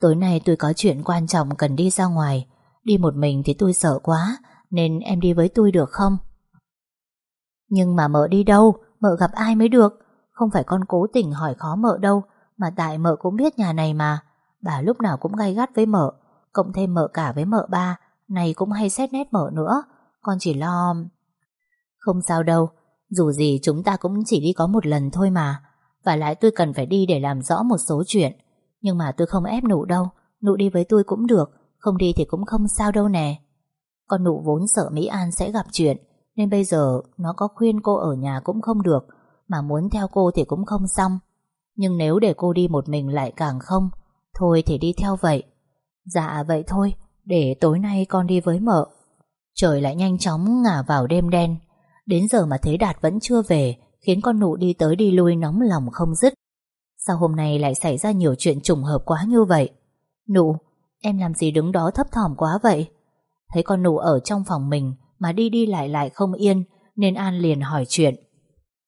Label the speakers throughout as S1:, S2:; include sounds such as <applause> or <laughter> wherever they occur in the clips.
S1: Tối nay tôi có chuyện quan trọng cần đi ra ngoài. Đi một mình thì tôi sợ quá, Nên em đi với tôi được không? Nhưng mà mợ đi đâu? Mợ gặp ai mới được? Không phải con cố tình hỏi khó mợ đâu, Mà tại mợ cũng biết nhà này mà. Bà lúc nào cũng gay gắt với mợ, Cộng thêm mợ cả với mợ ba, Này cũng hay xét nét mợ nữa. Con chỉ lo Không sao đâu, Dù gì chúng ta cũng chỉ đi có một lần thôi mà. Và lại tôi cần phải đi để làm rõ một số chuyện. Nhưng mà tôi không ép nụ đâu. Nụ đi với tôi cũng được, Không đi thì cũng không sao đâu nè. Con nụ vốn sợ Mỹ An sẽ gặp chuyện, Nên bây giờ nó có khuyên cô ở nhà cũng không được, Mà muốn theo cô thì cũng không xong. Nhưng nếu để cô đi một mình lại càng không, Thôi thì đi theo vậy. Dạ vậy thôi, Để tối nay con đi với mợ. Trời lại nhanh chóng ngả vào đêm đen. Đến giờ mà thấy Đạt vẫn chưa về, Khiến con nụ đi tới đi lui nóng lòng không dứt. Sao hôm nay lại xảy ra nhiều chuyện trùng hợp quá như vậy? Nụ, Em làm gì đứng đó thấp thỏm quá vậy? Thấy con nụ ở trong phòng mình Mà đi đi lại lại không yên, Nên An liền hỏi chuyện.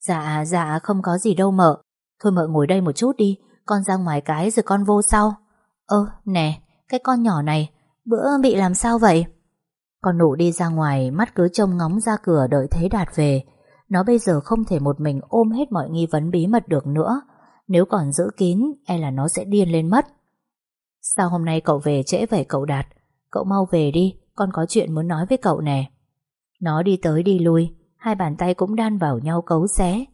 S1: Dạ dạ không có gì đâu mợ. Thôi mợ ngồi đây một chút đi, Con ra ngoài cái rồi con vô sau. Ơ, nè, Cái con nhỏ này, Bữa bị làm sao vậy? Con nụ đi ra ngoài, Mắt cứ trông ngóng ra cửa đợi Thế Đạt về. Nó bây giờ không thể một mình ôm hết mọi nghi vấn bí mật được nữa. Nếu còn giữ kín E là nó sẽ điên lên mất. Sao hôm nay cậu về trễ vậy cậu Đạt? Cậu mau về đi, Con có chuyện muốn nói với cậu nè. Nó đi tới đi lui, Hai bàn tay cũng đan vào nhau cấu xé.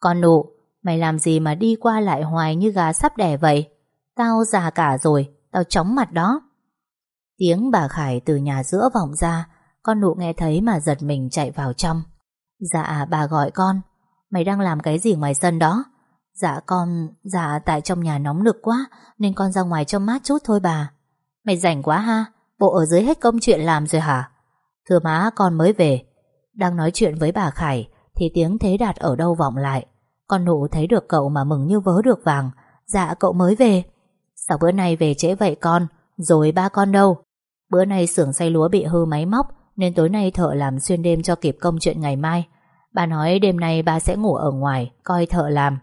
S1: Con nụ, Mày làm gì mà đi qua lại hoài như gà sắp đẻ vậy? Tao già cả rồi, Tao chóng mặt đó. Tiếng bà Khải từ nhà giữa vọng ra, Con nụ nghe thấy mà giật mình chạy vào trong. Dạ bà gọi con. Mày đang làm cái gì ngoài sân đó? Dạ con Dạ tại trong nhà nóng nực quá, Nên con ra ngoài cho mát chút thôi bà. Mày rảnh quá ha, Bộ ở dưới hết công chuyện làm rồi hả? Thưa má, con mới về. Đang nói chuyện với bà Khải, Thì tiếng Thế Đạt ở đâu vọng lại. Con nụ thấy được cậu mà mừng như vớ được vàng. Dạ cậu mới về. Sao bữa nay về trễ vậy con? Rồi ba con đâu? Bữa nay xưởng xay lúa bị hư máy móc, Nên tối nay thợ làm xuyên đêm cho kịp công chuyện ngày mai. Bà nói đêm nay ba sẽ ngủ ở ngoài, Coi thợ làm.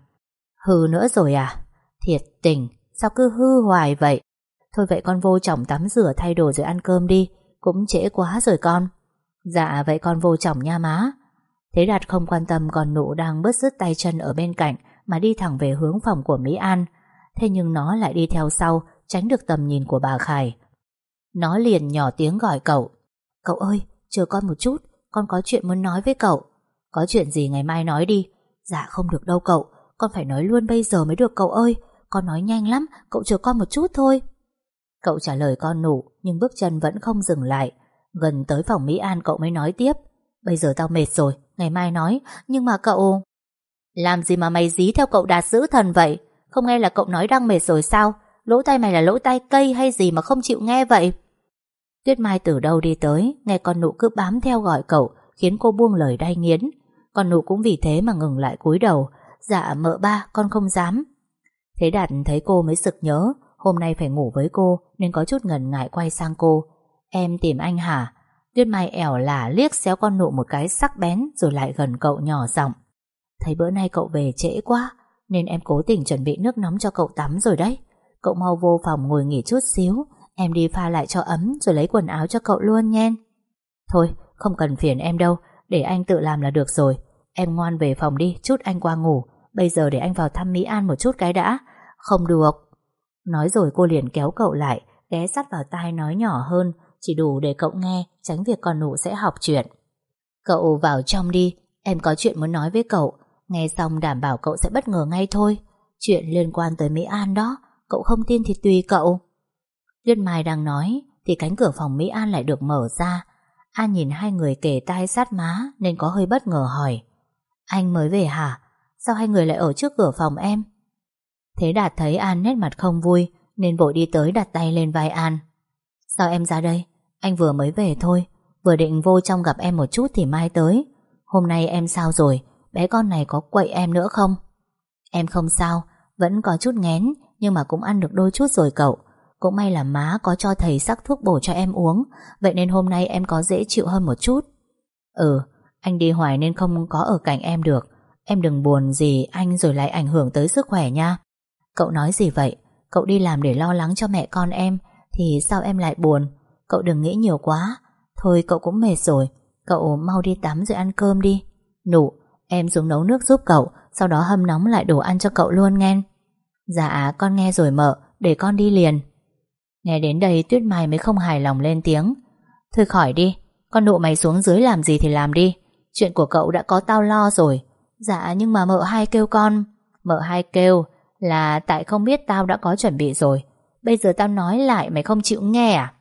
S1: Hư nữa rồi à? Thiệt tình, Sao cứ hư hoài vậy? Thôi vậy con vô chồng tắm rửa thay đồ rồi ăn cơm đi, Cũng trễ quá rồi con. Dạ vậy con vô chồng nha má. Thế Đạt không quan tâm còn nụ đang bứt rứt tay chân ở bên cạnh Mà đi thẳng về hướng phòng của Mỹ An. Thế nhưng nó lại đi theo sau, Tránh được tầm nhìn của bà Khải. Nó liền nhỏ tiếng gọi cậu. Cậu ơi, chờ con một chút, Con có chuyện muốn nói với cậu. Có chuyện gì ngày mai nói đi. Dạ không được đâu cậu. Con phải nói luôn bây giờ mới được, cậu ơi. Con nói nhanh lắm, Cậu chờ con một chút thôi. Cậu trả lời con nụ, Nhưng bước chân vẫn không dừng lại. Gần tới phòng Mỹ An cậu mới nói tiếp. Bây giờ tao mệt rồi, Ngày mai nói. Nhưng mà cậu Làm gì mà mày dí theo cậu đạt giữ thần vậy? Không nghe là cậu nói đang mệt rồi sao? Lỗ tai mày là lỗ tai cây hay gì mà không chịu nghe vậy? Tuyết Mai từ đâu đi tới, Nghe con nụ cứ bám theo gọi cậu, Khiến cô buông lời đay nghiến. Con nụ cũng vì thế mà ngừng lại cúi đầu. Dạ mợ ba, con không dám. Thế Đạt thấy cô mới sực nhớ, Hôm nay phải ngủ với cô Nên có chút ngần ngại quay sang cô. Em tìm anh hả? Tuyết Mai ẻo lả liếc xéo con nụ một cái sắc bén Rồi lại gần cậu nhỏ giọng. Thấy bữa nay cậu về trễ quá, Nên em cố tình chuẩn bị nước nóng cho cậu tắm rồi đấy. Cậu mau vô phòng ngồi nghỉ chút xíu, Em đi pha lại cho ấm Rồi lấy quần áo cho cậu luôn nhen. Thôi, không cần phiền em đâu, Để anh tự làm là được rồi. Em ngoan về phòng đi, chút anh qua ngủ. Bây giờ để anh vào thăm Mỹ An một chút cái đã. Không được. Nói rồi cô liền kéo cậu lại, Ghé sát vào tai nói nhỏ hơn. Chỉ đủ để cậu nghe, Tránh việc con nụ sẽ học chuyện. Cậu vào trong đi, Em có chuyện muốn nói với cậu. Nghe xong đảm bảo cậu sẽ bất ngờ ngay thôi. Chuyện liên quan tới Mỹ An đó, Cậu không tin thì tùy cậu. Tuyết Mai đang nói, Thì cánh cửa phòng Mỹ An lại được mở ra. An nhìn hai người kề tai sát má, Nên có hơi bất ngờ hỏi. Anh mới về hả? Sao hai người lại ở trước cửa phòng em? Thế Đạt thấy An nét mặt không vui, Nên vội đi tới đặt tay lên vai An. Sao em ra đây? Anh vừa mới về thôi. Vừa định vô trong gặp em một chút thì mai tới. Hôm nay em sao rồi? Bé con này có quậy em nữa không? Em không sao. Vẫn có chút ngén, Nhưng mà cũng ăn được đôi chút rồi cậu. Cũng may là má có cho thầy sắc thuốc bổ cho em uống. Vậy nên hôm nay em có dễ chịu hơn một chút. Ừ anh đi hoài nên không có ở cạnh em được. Em đừng buồn gì anh rồi lại ảnh hưởng tới sức khỏe nha. Cậu nói gì vậy? Cậu đi làm để lo lắng cho mẹ con em, Thì sao em lại buồn? Cậu đừng nghĩ nhiều quá. Thôi cậu cũng mệt rồi. Cậu mau đi tắm rồi ăn cơm đi. Nụ, em xuống nấu nước giúp cậu, Sau đó hâm nóng lại đồ ăn cho cậu luôn nghe Dạ con nghe rồi mợ, Để con đi liền. Nghe đến đây Tuyết Mai mới không hài lòng lên tiếng. Thôi khỏi đi, Con nụ mày xuống dưới làm gì thì làm đi. Chuyện của cậu đã có tao lo rồi. Dạ nhưng mà mợ hai kêu con. Mợ hai kêu là tại không biết tao đã có chuẩn bị rồi. Bây giờ tao nói lại, mày không chịu nghe à?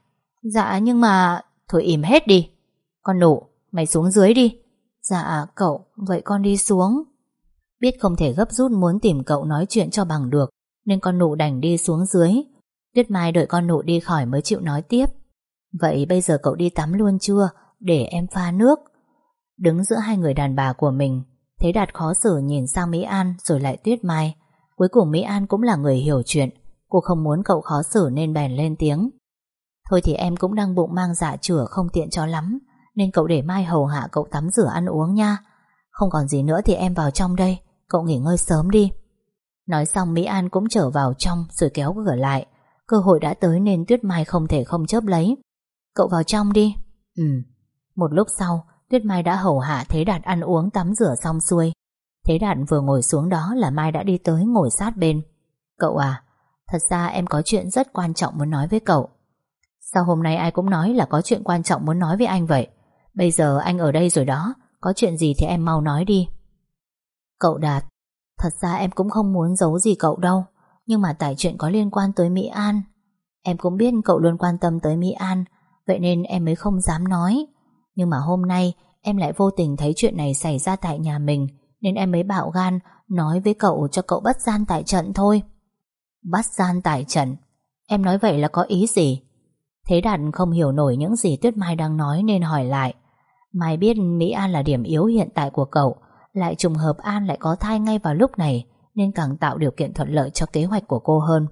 S1: Dạ nhưng mà Thôi im hết đi. Con nụ, mày xuống dưới đi. Dạ cậu, vậy con đi xuống. Biết không thể gấp rút muốn tìm cậu nói chuyện cho bằng được, Nên con nụ đành đi xuống dưới. Tuyết Mai đợi con nụ đi khỏi mới chịu nói tiếp. Vậy bây giờ cậu đi tắm luôn chưa? Để em pha nước. Đứng giữa hai người đàn bà của mình. Thế Đạt khó xử nhìn sang Mỹ An Rồi lại Tuyết Mai. Cuối cùng Mỹ An cũng là người hiểu chuyện. Cô không muốn cậu khó xử nên bèn lên tiếng. Thôi thì em cũng đang bụng mang dạ chửa Không tiện cho lắm, Nên cậu để Mai hầu hạ cậu tắm rửa ăn uống nha. Không còn gì nữa thì em vào trong đây, Cậu nghỉ ngơi sớm đi. Nói xong Mỹ An cũng trở vào trong Rồi kéo cửa lại. Cơ hội đã tới nên Tuyết Mai không thể không chớp lấy. Cậu vào trong đi. Ừ. Một lúc sau Tuyết Mai đã hầu hạ Thế Đạt ăn uống tắm rửa xong xuôi. Thế Đạt vừa ngồi xuống đó là Mai đã đi tới ngồi sát bên. Cậu à Thật ra em có chuyện rất quan trọng muốn nói với cậu. Sao hôm nay ai cũng nói là có chuyện quan trọng muốn nói với anh vậy? Bây giờ anh ở đây rồi đó, Có chuyện gì thì em mau nói đi. Cậu Đạt, Thật ra em cũng không muốn giấu gì cậu đâu, Nhưng mà tại chuyện có liên quan tới Mỹ An, Em cũng biết cậu luôn quan tâm tới Mỹ An, Vậy nên em mới không dám nói. Nhưng mà hôm nay, Em lại vô tình thấy chuyện này xảy ra tại nhà mình, Nên em mới bạo gan Nói với cậu cho cậu bắt gian tại trận thôi. Bắt gian tại trận? Em nói vậy là có ý gì? Thế Đạt không hiểu nổi những gì Tuyết Mai đang nói Nên hỏi lại. Mai biết Mỹ An là điểm yếu hiện tại của cậu, Lại trùng hợp An lại có thai ngay vào lúc này, Nên càng tạo điều kiện thuận lợi cho kế hoạch của cô hơn.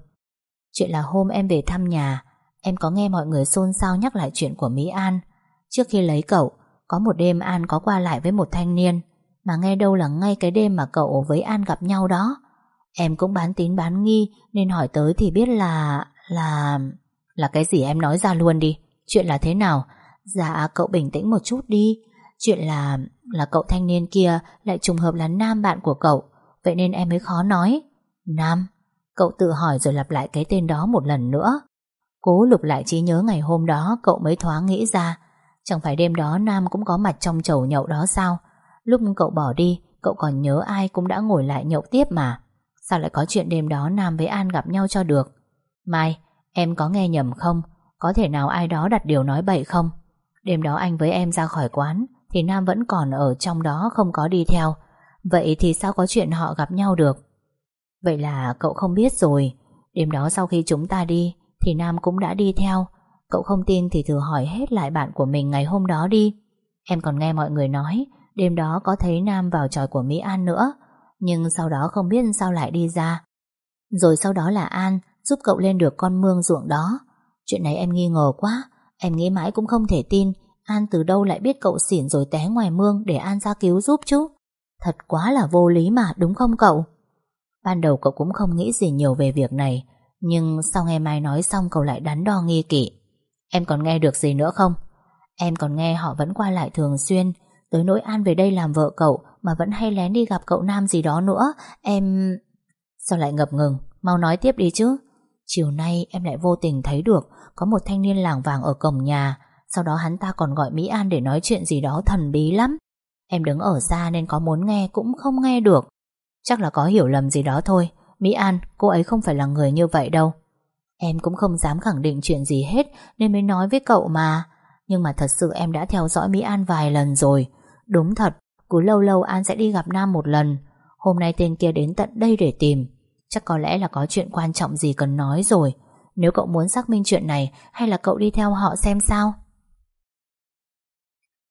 S1: Chuyện là hôm em về thăm nhà, Em có nghe mọi người xôn xao nhắc lại chuyện của Mỹ An Trước khi lấy cậu, Có một đêm An có qua lại với một thanh niên, Mà nghe đâu là ngay cái đêm mà cậu với An gặp nhau đó. Em cũng bán tín bán nghi, Nên hỏi tới thì biết là... là... Là cái gì em nói ra luôn đi. Chuyện là thế nào? Dạ cậu bình tĩnh một chút đi. Chuyện là... là cậu thanh niên kia Lại trùng hợp là nam bạn của cậu, Vậy nên em mới khó nói. Nam? Cậu tự hỏi rồi lặp lại cái tên đó một lần nữa. Cố lục lại trí nhớ ngày hôm đó Cậu mới thoáng nghĩ ra Chẳng phải đêm đó Nam cũng có mặt trong chầu nhậu đó sao? Lúc cậu bỏ đi, Cậu còn nhớ ai cũng đã ngồi lại nhậu tiếp mà. Sao lại có chuyện đêm đó Nam với An gặp nhau cho được? Mai, Em có nghe nhầm không? Có thể nào ai đó đặt điều nói bậy không? Đêm đó anh với em ra khỏi quán, Thì Nam vẫn còn ở trong đó không có đi theo. Vậy thì sao có chuyện họ gặp nhau được? Vậy là cậu không biết rồi. Đêm đó sau khi chúng ta đi, Thì Nam cũng đã đi theo. Cậu không tin thì thử hỏi hết lại bạn của mình ngày hôm đó đi. Em còn nghe mọi người nói, Đêm đó có thấy Nam vào tròi của Mỹ An nữa, Nhưng sau đó không biết sao lại đi ra. Rồi sau đó là An Giúp cậu lên được con mương ruộng đó. Chuyện này em nghi ngờ quá, Em nghĩ mãi cũng không thể tin. An từ đâu lại biết cậu xỉn rồi té ngoài mương Để An ra cứu giúp chứ? Thật quá là vô lý mà, đúng không cậu? Ban đầu cậu cũng không nghĩ gì nhiều về việc này, Nhưng sau nghe Mai nói xong cậu lại đắn đo nghi kỵ. Em còn nghe được gì nữa không? Em còn nghe họ vẫn qua lại thường xuyên. Tới nỗi An về đây làm vợ cậu Mà vẫn hay lén đi gặp cậu nam gì đó nữa Em... Sao lại ngập ngừng? Mau nói tiếp đi chứ. Chiều nay em lại vô tình thấy được Có một thanh niên làng vàng ở cổng nhà. Sau đó hắn ta còn gọi Mỹ An để nói chuyện gì đó thần bí lắm. Em đứng ở xa nên có muốn nghe cũng không nghe được. Chắc là có hiểu lầm gì đó thôi. Mỹ An, cô ấy không phải là người như vậy đâu. Em cũng không dám khẳng định chuyện gì hết, Nên mới nói với cậu mà. Nhưng mà thật sự em đã theo dõi Mỹ An vài lần rồi. Đúng thật, Cứ lâu lâu An sẽ đi gặp Nam một lần. Hôm nay tên kia đến tận đây để tìm. Chắc có lẽ là có chuyện quan trọng gì cần nói rồi. Nếu cậu muốn xác minh chuyện này, Hay là cậu đi theo họ xem sao?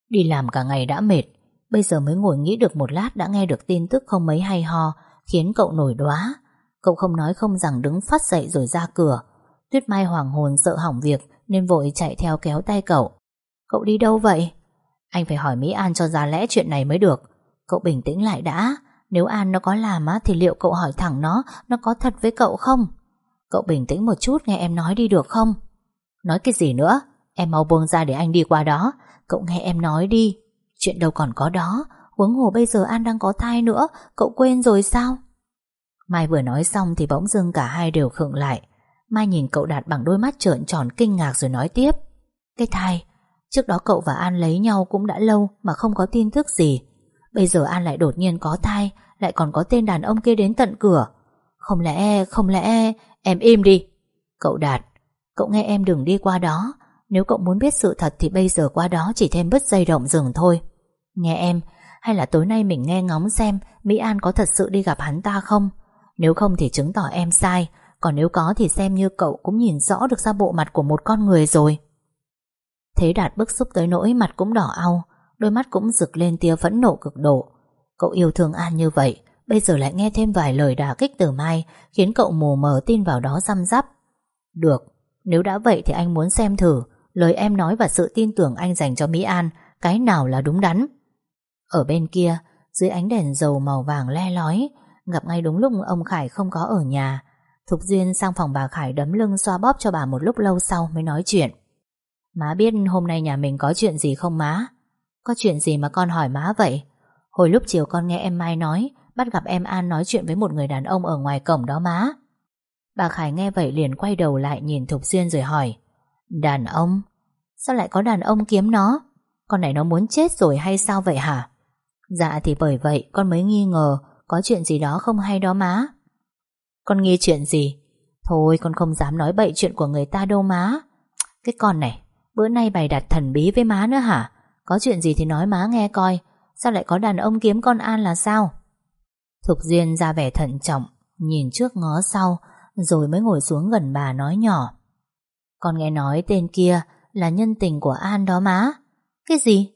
S1: Đi làm cả ngày đã mệt. Bây giờ mới ngồi nghĩ được một lát Đã nghe được tin tức không mấy hay ho, Khiến cậu nổi đóa Cậu không nói không rằng đứng phát dậy rồi ra cửa. Tuyết Mai hoảng hồn sợ hỏng việc, Nên vội chạy theo kéo tay cậu. Cậu đi đâu vậy? Anh phải hỏi Mỹ An cho ra lẽ chuyện này mới được. Cậu bình tĩnh lại đã. Nếu An nó có làm á, Thì liệu cậu hỏi thẳng nó Nó có thật với cậu không? Cậu bình tĩnh một chút, nghe em nói đi được không? Nói cái gì nữa? Em mau buông ra để anh đi qua đó. Cậu nghe em nói đi. Chuyện đâu còn có đó. Huống hồ bây giờ An đang có thai nữa, Cậu quên rồi sao? Mai vừa nói xong thì bỗng dưng cả hai đều khựng lại. Mai nhìn cậu Đạt bằng đôi mắt trợn tròn kinh ngạc rồi nói tiếp. Cái thai Trước đó cậu và An lấy nhau cũng đã lâu Mà không có tin tức gì. Bây giờ An lại đột nhiên có thai Lại còn có tên đàn ông kia đến tận cửa. Không lẽ, không lẽ Em im đi. Cậu Đạt, cậu nghe em đừng đi qua đó. Nếu cậu muốn biết sự thật Thì bây giờ qua đó chỉ thêm bứt dây động rừng thôi. Nghe em Hay là tối nay mình nghe ngóng xem Mỹ An có thật sự đi gặp hắn ta không? Nếu không thì chứng tỏ em sai. Còn nếu có thì xem như cậu cũng nhìn rõ được ra bộ mặt của một con người rồi. Thế Đạt bức xúc tới nỗi mặt cũng đỏ au, Đôi mắt cũng rực lên tia phẫn nộ cực độ. Cậu yêu thương An như vậy, Bây giờ lại nghe thêm vài lời đả kích từ Mai, Khiến cậu mù mờ tin vào đó răm rắp. Được, Nếu đã vậy thì anh muốn xem thử, Lời em nói và sự tin tưởng anh dành cho Mỹ An, Cái nào là đúng đắn? Ở bên kia, Dưới ánh đèn dầu màu vàng le lói, Gặp ngay đúng lúc ông Khải không có ở nhà Thục Duyên sang phòng bà Khải đấm lưng xoa bóp cho bà một lúc lâu sau mới nói chuyện Má biết hôm nay nhà mình có chuyện gì không má? Có chuyện gì mà con hỏi má vậy? Hồi lúc chiều con nghe em Mai nói, Bắt gặp em An nói chuyện với một người đàn ông ở ngoài cổng đó má Bà Khải nghe vậy liền quay đầu lại nhìn Thục Duyên rồi hỏi, Đàn ông? Sao lại có đàn ông kiếm nó? Con này nó muốn chết rồi hay sao vậy hả? Dạ thì bởi vậy con mới nghi ngờ Có chuyện gì đó không hay đó má con nghi chuyện gì? Thôi, con không dám nói bậy chuyện của người ta đâu má Cái con này, Bữa nay bày đặt thần bí với má nữa hả? Có chuyện gì thì nói má nghe coi Sao lại có đàn ông kiếm con An là sao? Thục Duyên ra vẻ thận trọng, Nhìn trước ngó sau, Rồi mới ngồi xuống gần bà nói nhỏ Con nghe nói tên kia Là nhân tình của An đó má Cái gì?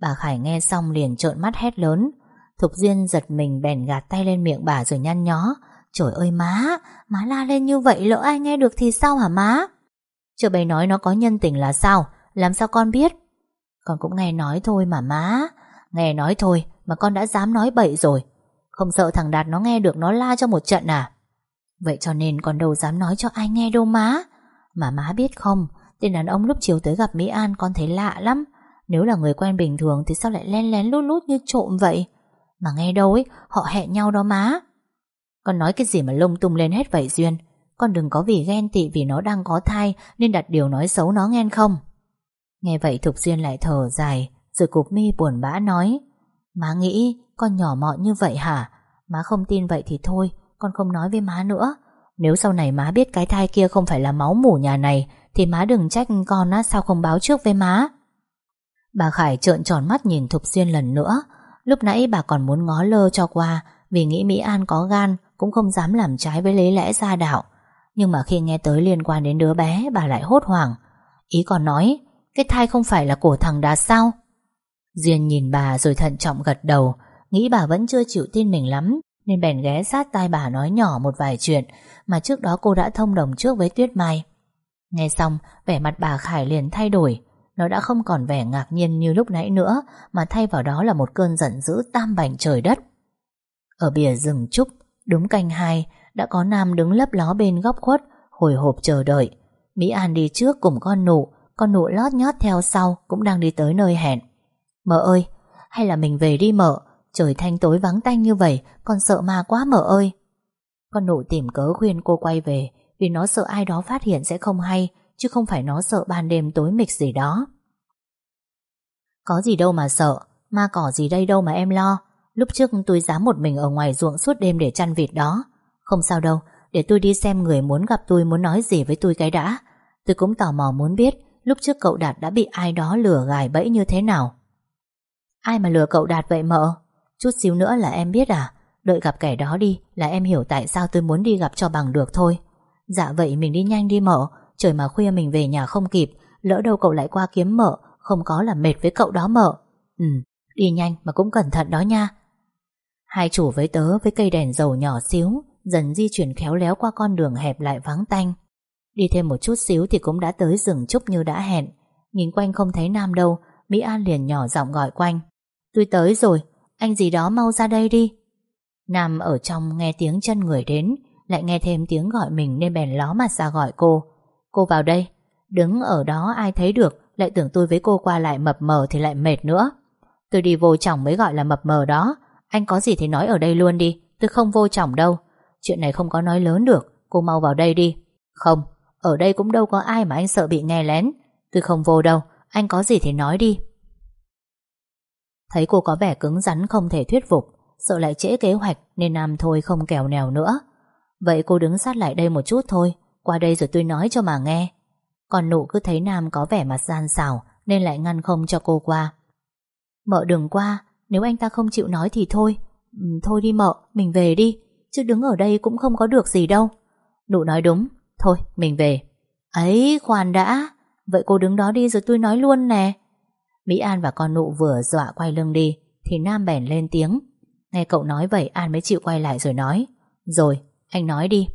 S1: Bà Khải nghe xong liền trợn mắt hét lớn Thục Duyên giật mình bèn gạt tay lên miệng bà rồi nhăn nhó Trời ơi má Má la lên như vậy lỡ ai nghe được thì sao hả má? Chưa bày nói nó có nhân tình là sao? Làm sao con biết? Con cũng nghe nói thôi mà má. Nghe nói thôi mà con đã dám nói bậy rồi. Không sợ thằng Đạt nó nghe được nó la cho một trận à? Vậy cho nên con đâu dám nói cho ai nghe đâu má. Mà má biết không, Tên đàn ông lúc chiều tới gặp Mỹ An con thấy lạ lắm. Nếu là người quen bình thường Thì sao lại len lén lút lút như trộm vậy? Mà nghe đâu ấy, Họ hẹn nhau đó má. Con nói cái gì mà lung tung lên hết vậy Duyên? Con đừng có vì ghen tị vì nó đang có thai Nên đặt điều nói xấu nó nghe không? Nghe vậy Thục Duyên lại thở dài, Rồi cục mi buồn bã nói, Má nghĩ con nhỏ mọn như vậy hả? Má không tin vậy thì thôi, Con không nói với má nữa. Nếu sau này má biết cái thai kia không phải là máu mủ nhà này, Thì má đừng trách con á, Sao không báo trước với má? Bà Khải trợn tròn mắt nhìn Thục duyên lần nữa. Lúc nãy bà còn muốn ngó lơ cho qua, Vì nghĩ Mỹ An có gan cũng không dám làm trái với lấy lẽ gia đạo. Nhưng mà khi nghe tới liên quan đến đứa bé, Bà lại hốt hoảng. Ý còn nói, Cái thai không phải là của thằng Đạt sao? Duyên nhìn bà rồi thận trọng gật đầu, Nghĩ bà vẫn chưa chịu tin mình lắm, Nên bèn ghé sát tai bà nói nhỏ một vài chuyện Mà trước đó cô đã thông đồng trước với Tuyết Mai. Nghe xong, Vẻ mặt bà Khải liền thay đổi. Nó đã không còn vẻ ngạc nhiên như lúc nãy nữa, Mà thay vào đó là một cơn giận dữ tam bành trời đất. Ở bìa rừng trúc Đúng canh hai Đã có Nam đứng lấp ló bên góc khuất Hồi hộp chờ đợi. Mỹ An đi trước cùng con nụ Con nụ lót nhót theo sau Cũng đang đi tới nơi hẹn. Mợ ơi, hay là mình về đi mợ Trời thanh tối vắng tanh như vậy Con sợ ma quá mợ ơi. Con nụ tìm cớ khuyên cô quay về Vì nó sợ ai đó phát hiện sẽ không hay Chứ không phải nó sợ ban đêm tối mịch gì đó. Có gì đâu mà sợ Ma cỏ gì đây đâu mà em lo Lúc trước tôi dám một mình ở ngoài ruộng suốt đêm để chăn vịt đó. Không sao đâu, Để tôi đi xem người muốn gặp tôi muốn nói gì với tôi cái đã. Tôi cũng tò mò muốn biết Lúc trước cậu Đạt đã bị ai đó lừa gài bẫy như thế nào. Ai mà lừa cậu Đạt vậy mợ? Chút xíu nữa là em biết à? Đợi gặp kẻ đó đi Là em hiểu tại sao tôi muốn đi gặp cho bằng được thôi. Dạ vậy mình đi nhanh đi mợ. Trời mà khuya mình về nhà không kịp, Lỡ đâu cậu lại qua kiếm mợ, Không có là mệt với cậu đó mợ. Ừ đi nhanh mà cũng cẩn thận đó nha. Hai chủ với tớ với cây đèn dầu nhỏ xíu Dần di chuyển khéo léo qua con đường hẹp lại vắng tanh. Đi thêm một chút xíu thì cũng đã tới rừng trúc như đã hẹn. Nhìn quanh không thấy Nam đâu Mỹ An liền nhỏ giọng gọi quanh. Tôi tới rồi, anh gì đó mau ra đây đi. Nam ở trong nghe tiếng chân người đến, Lại nghe thêm tiếng gọi mình nên bèn ló mặt ra gọi cô. Cô vào đây Đứng ở đó ai thấy được Lại tưởng tôi với cô qua lại mập mờ thì lại mệt nữa. Tôi đi vô chồng mới gọi là mập mờ đó. Anh có gì thì nói ở đây luôn đi Tôi không vô trọng đâu. Chuyện này không có nói lớn được Cô mau vào đây đi. Không, ở đây cũng đâu có ai mà anh sợ bị nghe lén. Tôi không vô đâu Anh có gì thì nói đi. Thấy cô có vẻ cứng rắn không thể thuyết phục Sợ lại trễ kế hoạch Nên Nam thôi không kèo nèo nữa. Vậy cô đứng sát lại đây một chút thôi Qua đây rồi tôi nói cho mà nghe. Còn nụ cứ thấy Nam có vẻ mặt gian xảo Nên lại ngăn không cho cô qua. Mợ đừng qua nếu anh ta không chịu nói thì thôi. Ừ, thôi đi mợ, mình về đi. Chứ đứng ở đây cũng không có được gì đâu. Nụ nói đúng. Thôi, mình về. Ấy, khoan đã. Vậy cô đứng đó đi rồi tôi nói luôn nè. Mỹ An và con nụ vừa dọa quay lưng đi Thì Nam bèn lên tiếng. Nghe cậu nói vậy An mới chịu quay lại rồi nói. Rồi, anh nói đi.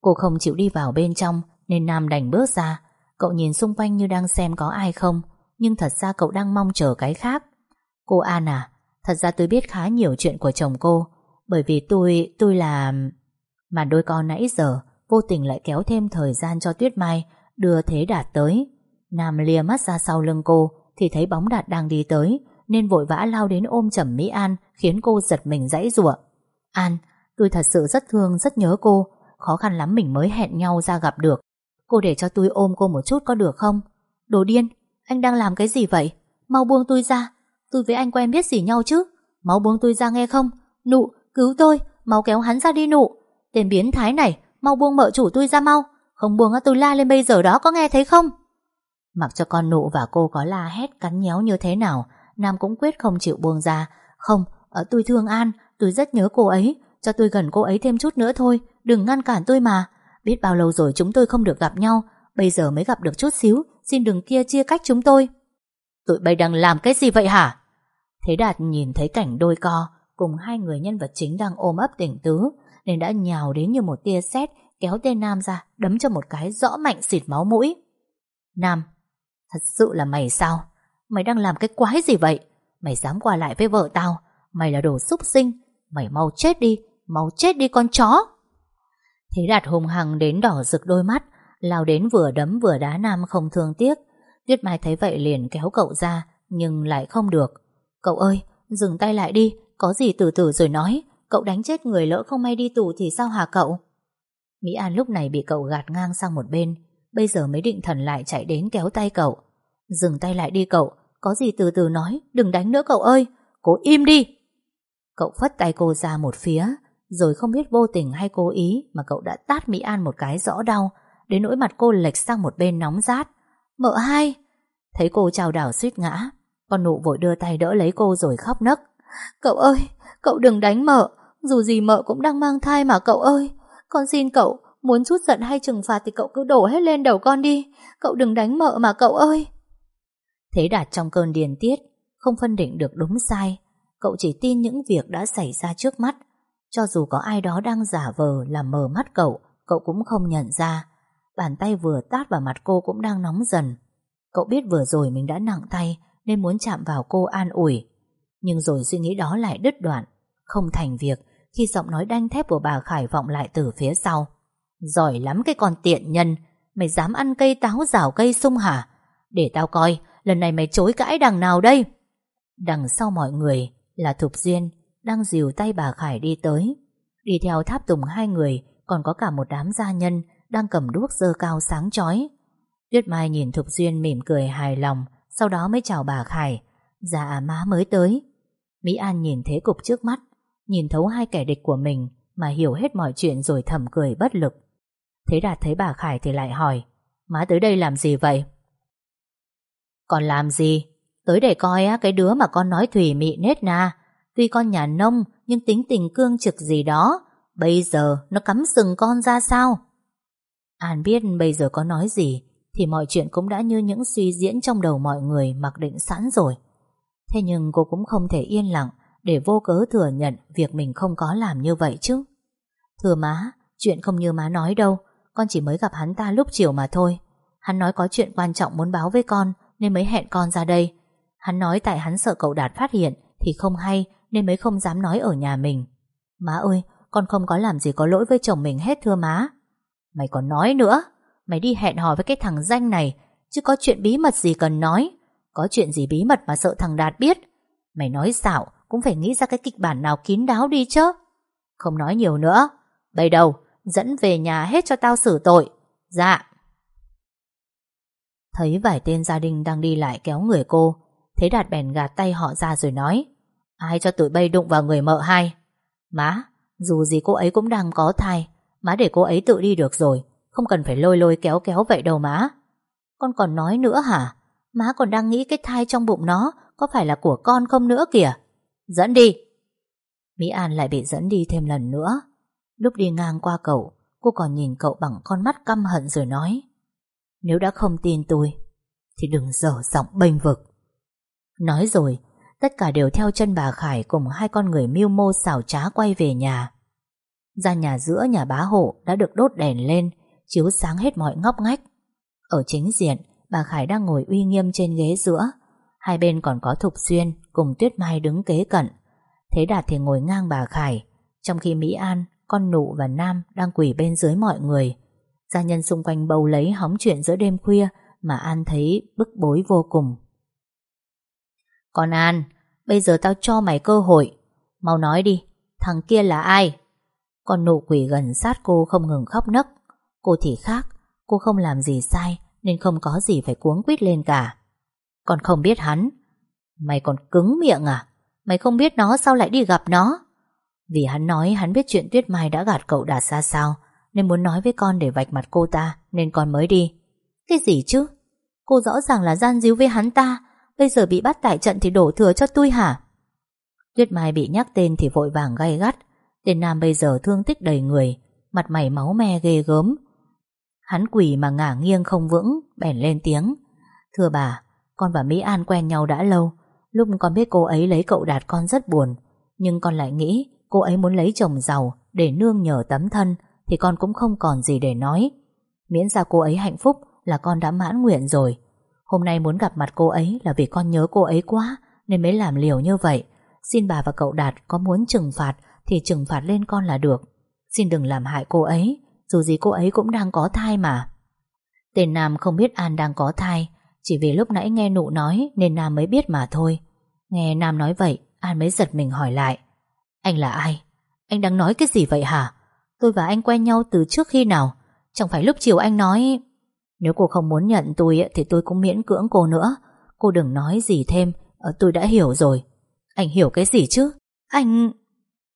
S1: Cô không chịu đi vào bên trong Nên Nam đành bước ra. Cậu nhìn xung quanh như đang xem có ai không Nhưng thật ra cậu đang mong chờ cái khác. Cô An à Thật ra tôi biết khá nhiều chuyện của chồng cô Bởi vì tôi, tôi là Mà đôi con nãy giờ Vô tình lại kéo thêm thời gian cho Tuyết Mai Đưa Thế Đạt tới. Nam lia mắt ra sau lưng cô Thì thấy bóng Đạt đang đi tới Nên vội vã lao đến ôm chầm Mỹ An Khiến cô giật mình dãy rủa An, tôi thật sự rất thương, rất nhớ cô. Khó khăn lắm mình mới hẹn nhau ra gặp được. Cô để cho tôi ôm cô một chút có được không? Đồ điên Anh đang làm cái gì vậy? Mau buông tôi ra. Tôi với anh quen biết gì nhau chứ? Mau buông tôi ra nghe không? Nụ cứu tôi Mau kéo hắn ra đi nụ. Tên biến thái này Mau buông mợ chủ tôi ra mau. Không buông tôi la lên bây giờ đó có nghe thấy không? Mặc cho con nụ và cô có la hét cắn nhéo như thế nào Nam cũng quyết không chịu buông ra. Không, ở tôi thương An Tôi rất nhớ cô ấy. Cho tôi gần cô ấy thêm chút nữa thôi Đừng ngăn cản tôi mà. Biết bao lâu rồi chúng tôi không được gặp nhau Bây giờ mới gặp được chút xíu Xin đừng kia chia cách chúng tôi. Tụi bay đang làm cái gì vậy hả? Thế Đạt nhìn thấy cảnh đôi co Cùng hai người nhân vật chính đang ôm ấp tỉnh tứ, Nên đã nhào đến như một tia sét, Kéo tên Nam ra, Đấm cho một cái rõ mạnh xịt máu mũi. Nam, Thật sự là mày sao? Mày đang làm cái quái gì vậy? Mày dám qua lại với vợ tao? Mày là đồ xúc sinh, Mày mau chết đi, Mau chết đi con chó! Thế Đạt hùng hằng đến đỏ rực đôi mắt, Lao đến vừa đấm vừa đá Nam không thương tiếc. Tuyết Mai thấy vậy liền kéo cậu ra, Nhưng lại không được. Cậu ơi, dừng tay lại đi, Có gì từ từ rồi nói, Cậu đánh chết người lỡ không may đi tù thì sao hả cậu? Mỹ An lúc này bị cậu gạt ngang sang một bên, Bây giờ mới định thần lại chạy đến kéo tay cậu. Dừng tay lại đi cậu, Có gì từ từ nói, Đừng đánh nữa cậu ơi, Cố im đi. Cậu phất tay cô ra một phía, Rồi không biết vô tình hay cố ý Mà cậu đã tát Mỹ An một cái rõ đau, Đến nỗi mặt cô lệch sang một bên nóng rát. Mợ hai. Thấy cô trao đảo suýt ngã, Con nụ vội đưa tay đỡ lấy cô rồi khóc nấc. Cậu ơi, Cậu đừng đánh mợ, Dù gì mợ cũng đang mang thai mà cậu ơi. Con xin cậu Muốn chút giận hay trừng phạt thì cậu cứ đổ hết lên đầu con đi. Cậu đừng đánh mợ mà cậu ơi. Thế Đạt trong cơn điền tiết, Không phân định được đúng sai. Cậu chỉ tin những việc đã xảy ra trước mắt. Cho dù có ai đó đang giả vờ làm mờ mắt cậu Cậu cũng không nhận ra. Bàn tay vừa tát vào mặt cô cũng đang nóng dần. Cậu biết vừa rồi mình đã nặng tay Nên muốn chạm vào cô an ủi. Nhưng rồi suy nghĩ đó lại đứt đoạn. Không thành việc Khi giọng nói đanh thép của bà Khải vọng lại từ phía sau. Giỏi lắm cái con tiện nhân, Mày dám ăn cây táo rào cây sung hả? Để tao coi, Lần này mày chối cãi đằng nào đây? Đằng sau mọi người Là Thục Duyên Đang dìu tay bà Khải đi tới. Đi theo tháp tùng hai người, Còn có cả một đám gia nhân đang cầm đuốc dơ cao sáng chói Tuyết Mai nhìn Thục Duyên mỉm cười hài lòng Sau đó mới chào bà Khải Dạ má mới tới Mỹ An nhìn thế cục trước mắt Nhìn thấu hai kẻ địch của mình Mà hiểu hết mọi chuyện rồi thầm cười bất lực Thế Đạt thấy bà Khải thì lại hỏi Má tới đây làm gì vậy? Còn làm gì? Tới để coi á, cái đứa mà con nói thủy mị nết na Tuy con nhà nông Nhưng tính tình cương trực gì đó Bây giờ nó cắm sừng con ra sao? An biết bây giờ có nói gì, Thì mọi chuyện cũng đã như những suy diễn Trong đầu mọi người mặc định sẵn rồi. Thế nhưng cô cũng không thể yên lặng Để vô cớ thừa nhận Việc mình không có làm như vậy chứ. Thưa má, Chuyện không như má nói đâu, con chỉ mới gặp hắn ta lúc chiều mà thôi. Hắn nói có chuyện quan trọng muốn báo với con, Nên mới hẹn con ra đây. Hắn nói tại hắn sợ cậu Đạt phát hiện, Thì không hay, nên mới không dám nói ở nhà mình. Má ơi, Con không có làm gì có lỗi với chồng mình hết thưa má. Mày còn nói nữa. Mày đi hẹn hò với cái thằng danh này, Chứ có chuyện bí mật gì cần nói. Có chuyện gì bí mật mà sợ thằng Đạt biết? Mày nói xạo, Cũng phải nghĩ ra cái kịch bản nào kín đáo đi chứ. Không nói nhiều nữa. Bây đầu, Dẫn về nhà hết cho tao xử tội. Dạ. Thấy vài tên gia đình đang đi lại kéo người cô, Thế Đạt bèn gạt tay họ ra rồi nói, Ai cho tụi bay đụng vào người mợ hai? Má, Dù gì cô ấy cũng đang có thai Má để cô ấy tự đi được rồi, Không cần phải lôi lôi kéo kéo vậy đâu má. Con còn nói nữa hả? Má còn đang nghĩ cái thai trong bụng nó Có phải là của con không nữa kìa? Dẫn đi. Mỹ An lại bị dẫn đi thêm lần nữa. Lúc đi ngang qua cậu, Cô còn nhìn cậu bằng con mắt căm hận rồi nói, Nếu đã không tin tôi, Thì đừng dở giọng bênh vực. Nói rồi, Tất cả đều theo chân bà Khải Cùng hai con người mưu mô xảo trá quay về nhà. Ra nhà giữa nhà bá hộ Đã được đốt đèn lên Chiếu sáng hết mọi ngóc ngách Ở chính diện Bà Khải đang ngồi uy nghiêm trên ghế giữa Hai bên còn có Thục Xuyên Cùng Tuyết Mai đứng kế cận Thế Đạt thì ngồi ngang bà Khải Trong khi Mỹ An con nụ và Nam đang quỳ bên dưới mọi người. Gia nhân xung quanh bầu lấy hóng chuyện giữa đêm khuya mà An thấy bức bối vô cùng. Con An, bây giờ tao cho mày cơ hội. Mau nói đi, thằng kia là ai? Con nụ quỳ gần sát cô không ngừng khóc nấc. Cô thì khác, cô không làm gì sai nên không có gì phải cuống quýt lên cả. Con không biết hắn. Mày còn cứng miệng à? Mày không biết nó sao lại đi gặp nó? Vì hắn nói hắn biết chuyện Tuyết Mai đã gạt cậu Đạt ra sao Nên muốn nói với con để vạch mặt cô ta Nên con mới đi Cái gì chứ Cô rõ ràng là gian díu với hắn ta Bây giờ bị bắt tại trận thì đổ thừa cho tôi hả Tuyết Mai bị nhắc tên thì vội vàng gay gắt Tên Nam bây giờ thương tích đầy người, Mặt mày máu me ghê gớm Hắn quỷ mà ngả nghiêng không vững, Bèn lên tiếng Thưa bà, Con và Mỹ An quen nhau đã lâu, Lúc con biết cô ấy lấy cậu Đạt con rất buồn, Nhưng con lại nghĩ cô ấy muốn lấy chồng giàu để nương nhờ tấm thân thì con cũng không còn gì để nói. Miễn ra cô ấy hạnh phúc là con đã mãn nguyện rồi. Hôm nay muốn gặp mặt cô ấy là vì con nhớ cô ấy quá, nên mới làm liều như vậy. Xin bà và cậu Đạt có muốn trừng phạt thì trừng phạt lên con là được. Xin đừng làm hại cô ấy, dù gì cô ấy cũng đang có thai mà. Tên Nam không biết An đang có thai, chỉ vì lúc nãy nghe nụ nói nên Nam mới biết mà thôi. Nghe Nam nói vậy, An mới giật mình hỏi lại. Anh là ai? Anh đang nói cái gì vậy hả? Tôi và anh quen nhau từ trước khi nào? Chẳng phải lúc chiều anh nói... Nếu cô không muốn nhận tôi thì tôi cũng miễn cưỡng cô nữa. Cô đừng nói gì thêm, ờ, tôi đã hiểu rồi. Anh hiểu cái gì chứ? Anh...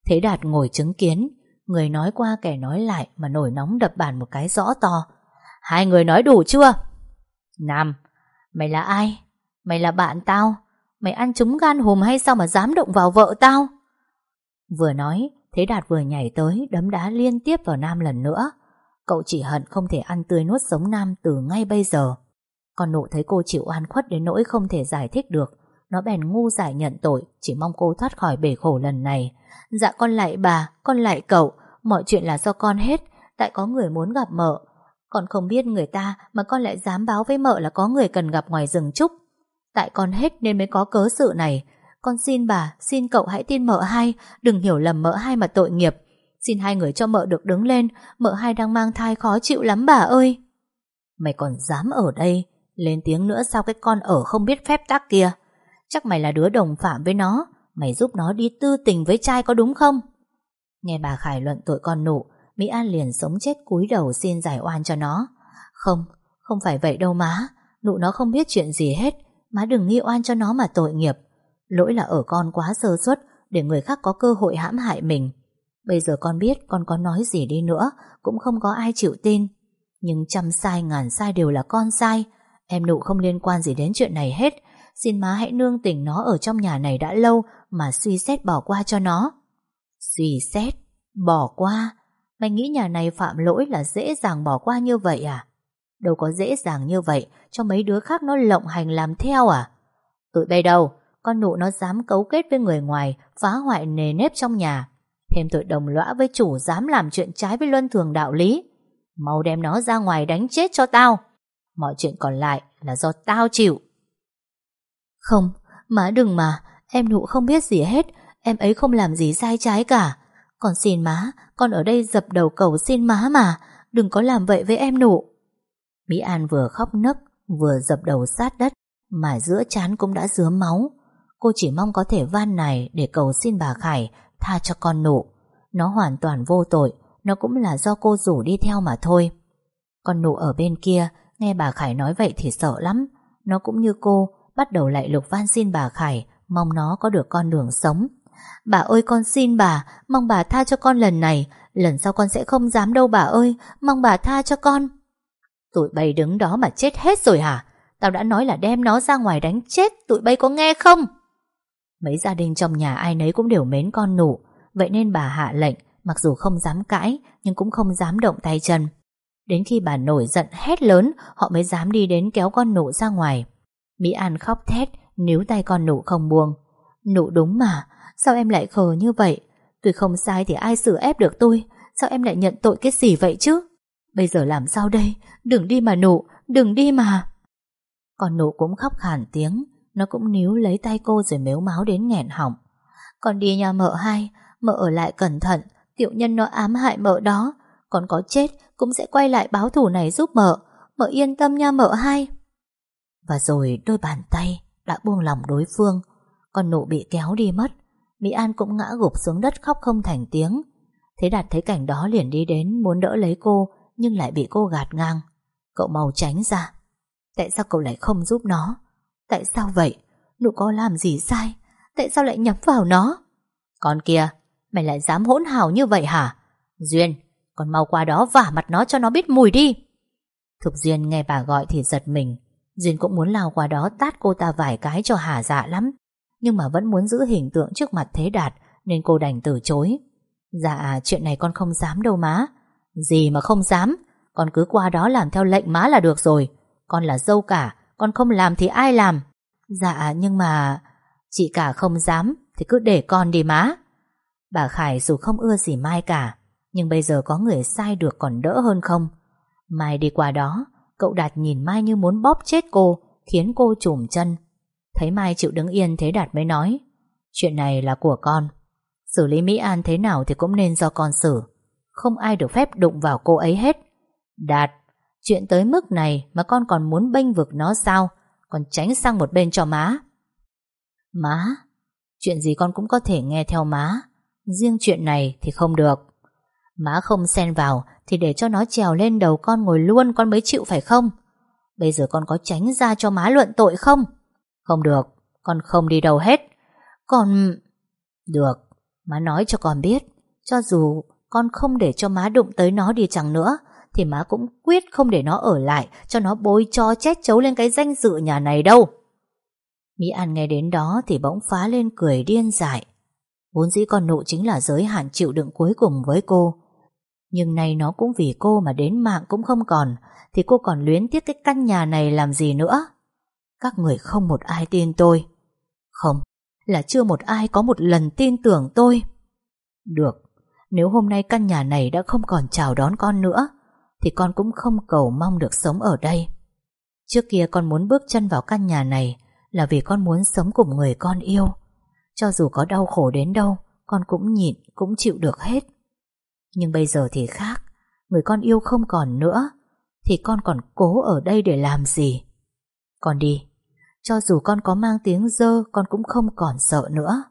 S1: Thế Đạt ngồi chứng kiến, người nói qua kẻ nói lại mà nổi nóng đập bàn một cái rõ to. Hai người nói đủ chưa? Nam, mày là ai? Mày là bạn tao? Mày ăn trúng gan hùm hay sao mà dám động vào vợ tao? Vừa nói, Thế Đạt vừa nhảy tới đấm đá liên tiếp vào Nam lần nữa. Cậu chỉ hận không thể ăn tươi nuốt sống Nam từ ngay bây giờ. còn nụ thấy cô chịu oan khuất đến nỗi không thể giải thích được. Nó bèn ngu giải nhận tội, chỉ mong cô thoát khỏi bể khổ lần này. Dạ con lại bà, con lại cậu, mọi chuyện là do con hết, tại có người muốn gặp mợ. Con không biết người ta mà con lại dám báo với mợ là có người cần gặp ngoài rừng trúc. Tại con hết nên mới có cớ sự này, con xin bà, xin cậu hãy tin mợ hai, đừng hiểu lầm mợ hai mà tội nghiệp. Xin hai người cho mợ được đứng lên, mợ hai đang mang thai khó chịu lắm bà ơi. Mày còn dám ở đây, lên tiếng nữa sao cái con ở không biết phép tắc kia. Chắc mày là đứa đồng phạm với nó, mày giúp nó đi tư tình với trai có đúng không? Nghe bà Khải luận tội con nụ, Mỹ An liền sống chết cúi đầu xin giải oan cho nó. Không, không phải vậy đâu má, nụ nó không biết chuyện gì hết, má đừng nghi oan cho nó mà tội nghiệp. Lỗi là ở con quá sơ suất để người khác có cơ hội hãm hại mình. Bây giờ con biết con có nói gì đi nữa cũng không có ai chịu tin. Nhưng trăm sai ngàn sai đều là con sai. Em nụ không liên quan gì đến chuyện này hết. Xin má hãy nương tình nó ở trong nhà này đã lâu mà suy xét bỏ qua cho nó. Suy xét? Bỏ qua? Mày nghĩ nhà này phạm lỗi là dễ dàng bỏ qua như vậy à? Đâu có dễ dàng như vậy cho mấy đứa khác nó lộng hành làm theo à? Ừ, Tụi bay đâu? con nụ nó dám cấu kết với người ngoài, phá hoại nề nếp trong nhà. Thêm tội đồng lõa với chủ dám làm chuyện trái với luân thường đạo lý. Mau đem nó ra ngoài đánh chết cho tao. Mọi chuyện còn lại là do tao chịu. Không, má đừng mà, em nụ không biết gì hết, em ấy không làm gì sai trái cả. Con xin má Con ở đây dập đầu cầu xin má mà Đừng có làm vậy với em nụ. Mỹ An vừa khóc nấc Vừa dập đầu sát đất Mà giữa chán cũng đã dứa máu. Cô chỉ mong có thể van này Để cầu xin bà Khải tha cho con nụ. Nó hoàn toàn vô tội Nó cũng là do cô rủ đi theo mà thôi. Con nụ ở bên kia Nghe bà Khải nói vậy thì sợ lắm. Nó cũng như cô Bắt đầu lại lục van xin bà Khải, Mong nó có được con đường sống. Bà ơi, con xin bà, Mong bà tha cho con lần này. Lần sau con sẽ không dám đâu bà ơi, Mong bà tha cho con. Tụi bay đứng đó mà chết hết rồi hả? Tao đã nói là đem nó ra ngoài đánh chết, Tụi bay có nghe không? Mấy gia đình trong nhà ai nấy cũng đều mến con nụ. Vậy nên bà hạ lệnh, Mặc dù không dám cãi, Nhưng cũng không dám động tay chân. Đến khi bà nổi giận hét lớn, Họ mới dám đi đến kéo con nụ ra ngoài. Mỹ An khóc thét, Níu tay con nụ không buông. Nụ đúng mà, Sao em lại khờ như vậy? Tôi không sai thì ai xử ép được tôi? Sao em lại nhận tội cái gì vậy chứ? Bây giờ làm sao đây? Đừng đi mà nụ, Đừng đi mà. Con nụ cũng khóc khàn tiếng, Nó cũng níu lấy tay cô rồi mếu máu đến nghẹn họng. Con đi nhà mợ hai, Mợ ở lại cẩn thận, Tiểu nhân nó ám hại mợ đó. Còn có chết cũng sẽ quay lại báo thù này giúp mợ. Mợ yên tâm nha mợ hai. Và rồi đôi bàn tay Đã buông lòng đối phương. Còn nụ bị kéo đi mất. Mỹ An cũng ngã gục xuống đất khóc không thành tiếng. Thế Đạt thấy cảnh đó liền đi đến Muốn đỡ lấy cô, Nhưng lại bị cô gạt ngang. Cậu mau tránh ra. Tại sao cậu lại không giúp nó? Tại sao vậy? Nụ có làm gì sai? Tại sao lại nhắm vào nó? Con kia, Mày lại dám hỗn hào như vậy hả? Duyên Còn mau qua đó vả mặt nó cho nó biết mùi đi. Thục Duyên nghe bà gọi thì giật mình. Duyên cũng muốn lao qua đó tát cô ta vài cái cho hà dạ lắm. Nhưng mà vẫn muốn giữ hình tượng trước mặt Thế Đạt, Nên cô đành từ chối. Dạ chuyện này con không dám đâu má. Gì mà không dám? Con cứ qua đó làm theo lệnh má là được rồi. Con là dâu cả, Con không làm thì ai làm? Dạ nhưng mà Chị cả không dám Thì cứ để con đi má. Bà Khải dù không ưa gì Mai cả, Nhưng bây giờ có người sai được còn đỡ hơn không? Mai đi qua đó Cậu Đạt nhìn Mai như muốn bóp chết cô, Khiến cô trùm chân. Thấy Mai chịu đứng yên Thế Đạt mới nói, Chuyện này là của con. Xử lý Mỹ An thế nào thì cũng nên do con xử. Không ai được phép đụng vào cô ấy hết. Đạt, Chuyện tới mức này mà con còn muốn bênh vực nó sao? Còn tránh sang một bên cho má. Má? Chuyện gì con cũng có thể nghe theo má. Riêng chuyện này thì không được. Má không xen vào Thì để cho nó trèo lên đầu con ngồi luôn, Con mới chịu phải không? Bây giờ con có tránh ra cho má luận tội không? Không được, Con không đi đâu hết. Con... Được, Má nói cho con biết. Cho dù con không để cho má đụng tới nó đi chẳng nữa, Thì má cũng quyết không để nó ở lại, Cho nó bôi cho chết chấu lên cái danh dự nhà này đâu. Mỹ An nghe đến đó Thì bỗng phá lên cười điên dại. Vốn dĩ con nụ chính là giới hạn chịu đựng cuối cùng với cô. Nhưng nay nó cũng vì cô mà đến mạng cũng không còn Thì cô còn luyến tiếc cái căn nhà này làm gì nữa? Các người không một ai tin tôi. Không Là chưa một ai có một lần tin tưởng tôi. Được Nếu hôm nay căn nhà này đã không còn chào đón con nữa Thì con cũng không cầu mong được sống ở đây. Trước kia con muốn bước chân vào căn nhà này Là vì con muốn sống cùng người con yêu. Cho dù có đau khổ đến đâu Con cũng nhịn, cũng chịu được hết. Nhưng bây giờ thì khác. Người con yêu không còn nữa, Thì con còn cố ở đây để làm gì? Con đi. Cho dù con có mang tiếng dơ, Con cũng không còn sợ nữa.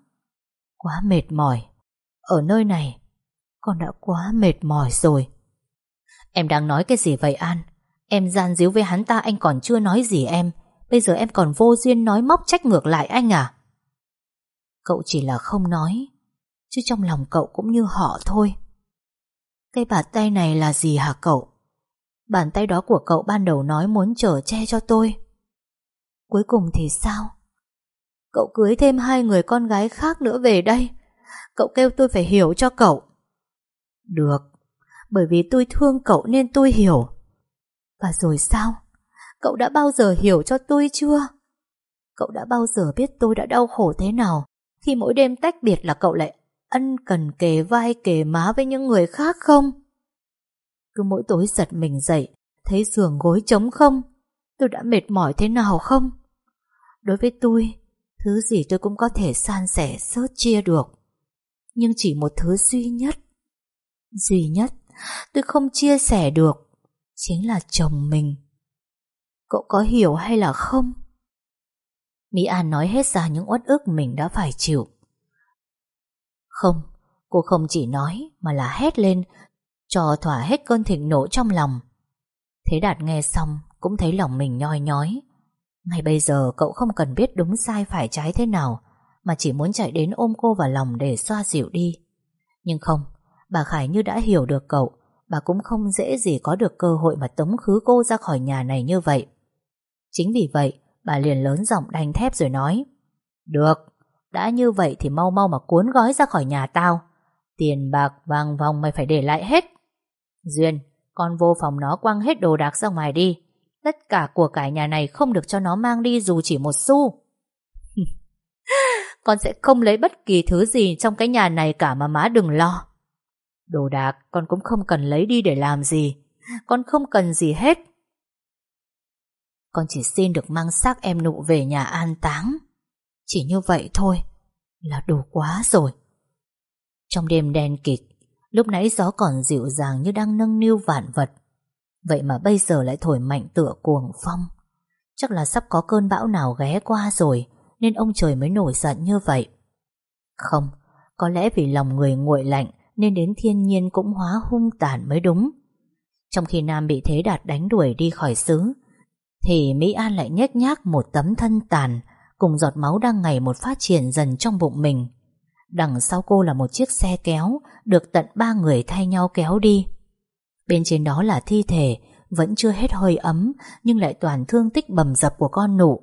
S1: Quá mệt mỏi. Ở nơi này, Con đã quá mệt mỏi rồi. Em đang nói cái gì vậy, An? Em gian díu với hắn ta, anh còn chưa nói gì em. Bây giờ em còn vô duyên nói móc trách ngược lại anh à? Cậu chỉ là không nói, Chứ trong lòng cậu cũng như họ thôi. Cái bàn tay này là gì hả cậu? Bàn tay đó của cậu ban đầu nói muốn chở che cho tôi Cuối cùng thì sao? Cậu cưới thêm hai người con gái khác nữa về đây Cậu kêu tôi phải hiểu cho cậu Được, Bởi vì tôi thương cậu nên tôi hiểu Và rồi sao? Cậu đã bao giờ hiểu cho tôi chưa? Cậu đã bao giờ biết tôi đã đau khổ thế nào khi mỗi đêm tách biệt là cậu lại ân cần kề vai kề má với những người khác không? Cứ mỗi tối giật mình dậy, thấy giường gối trống không? Tôi đã mệt mỏi thế nào không? Đối với tôi, thứ gì tôi cũng có thể san sẻ sớt chia được. Nhưng chỉ một thứ duy nhất Duy nhất Tôi không chia sẻ được Chính là chồng mình Cậu có hiểu hay là không? Mỹ An nói hết ra những uất ức mình đã phải chịu không, Cô không chỉ nói Mà là hét lên, Cho thỏa hết cơn thịnh nộ trong lòng. Thế Đạt nghe xong Cũng thấy lòng mình nhoi nhói. Ngay bây giờ cậu không cần biết đúng sai phải trái thế nào, Mà chỉ muốn chạy đến ôm cô vào lòng Để xoa dịu đi. Nhưng không, Bà Khải như đã hiểu được cậu, Bà cũng không dễ gì có được cơ hội Mà tống khứ cô ra khỏi nhà này như vậy. Chính vì vậy, Bà liền lớn giọng đanh thép rồi nói, Được đã như vậy thì mau mau mà cuốn gói ra khỏi nhà tao. Tiền bạc vàng vòng mày phải để lại hết. Duyên, Con vô phòng nó quăng hết đồ đạc ra ngoài đi. Tất cả của cải nhà này Không được cho nó mang đi dù chỉ một xu. <laughs> Con sẽ không lấy bất kỳ thứ gì Trong cái nhà này cả mà má đừng lo. Đồ đạc con cũng không cần lấy đi để làm gì. Con không cần gì hết. Con chỉ xin được mang xác em nụ về nhà an táng. Chỉ như vậy thôi Là đủ quá rồi. Trong đêm đen kịt, Lúc nãy gió còn dịu dàng như đang nâng niu vạn vật. Vậy mà bây giờ lại thổi mạnh tựa cuồng phong. Chắc là sắp có cơn bão nào ghé qua rồi, Nên ông trời mới nổi giận như vậy. Không, Có lẽ vì lòng người nguội lạnh Nên đến thiên nhiên cũng hóa hung tàn mới đúng. Trong khi Nam bị Thế Đạt đánh đuổi đi khỏi xứ, Thì Mỹ An lại nhếch nhác một tấm thân tàn Cùng giọt máu đang ngày một phát triển dần trong bụng mình. Đằng sau cô là một chiếc xe kéo, Được tận ba người thay nhau kéo đi. Bên trên đó là thi thể, Vẫn chưa hết hơi ấm, Nhưng lại toàn thương tích bầm dập của con nụ.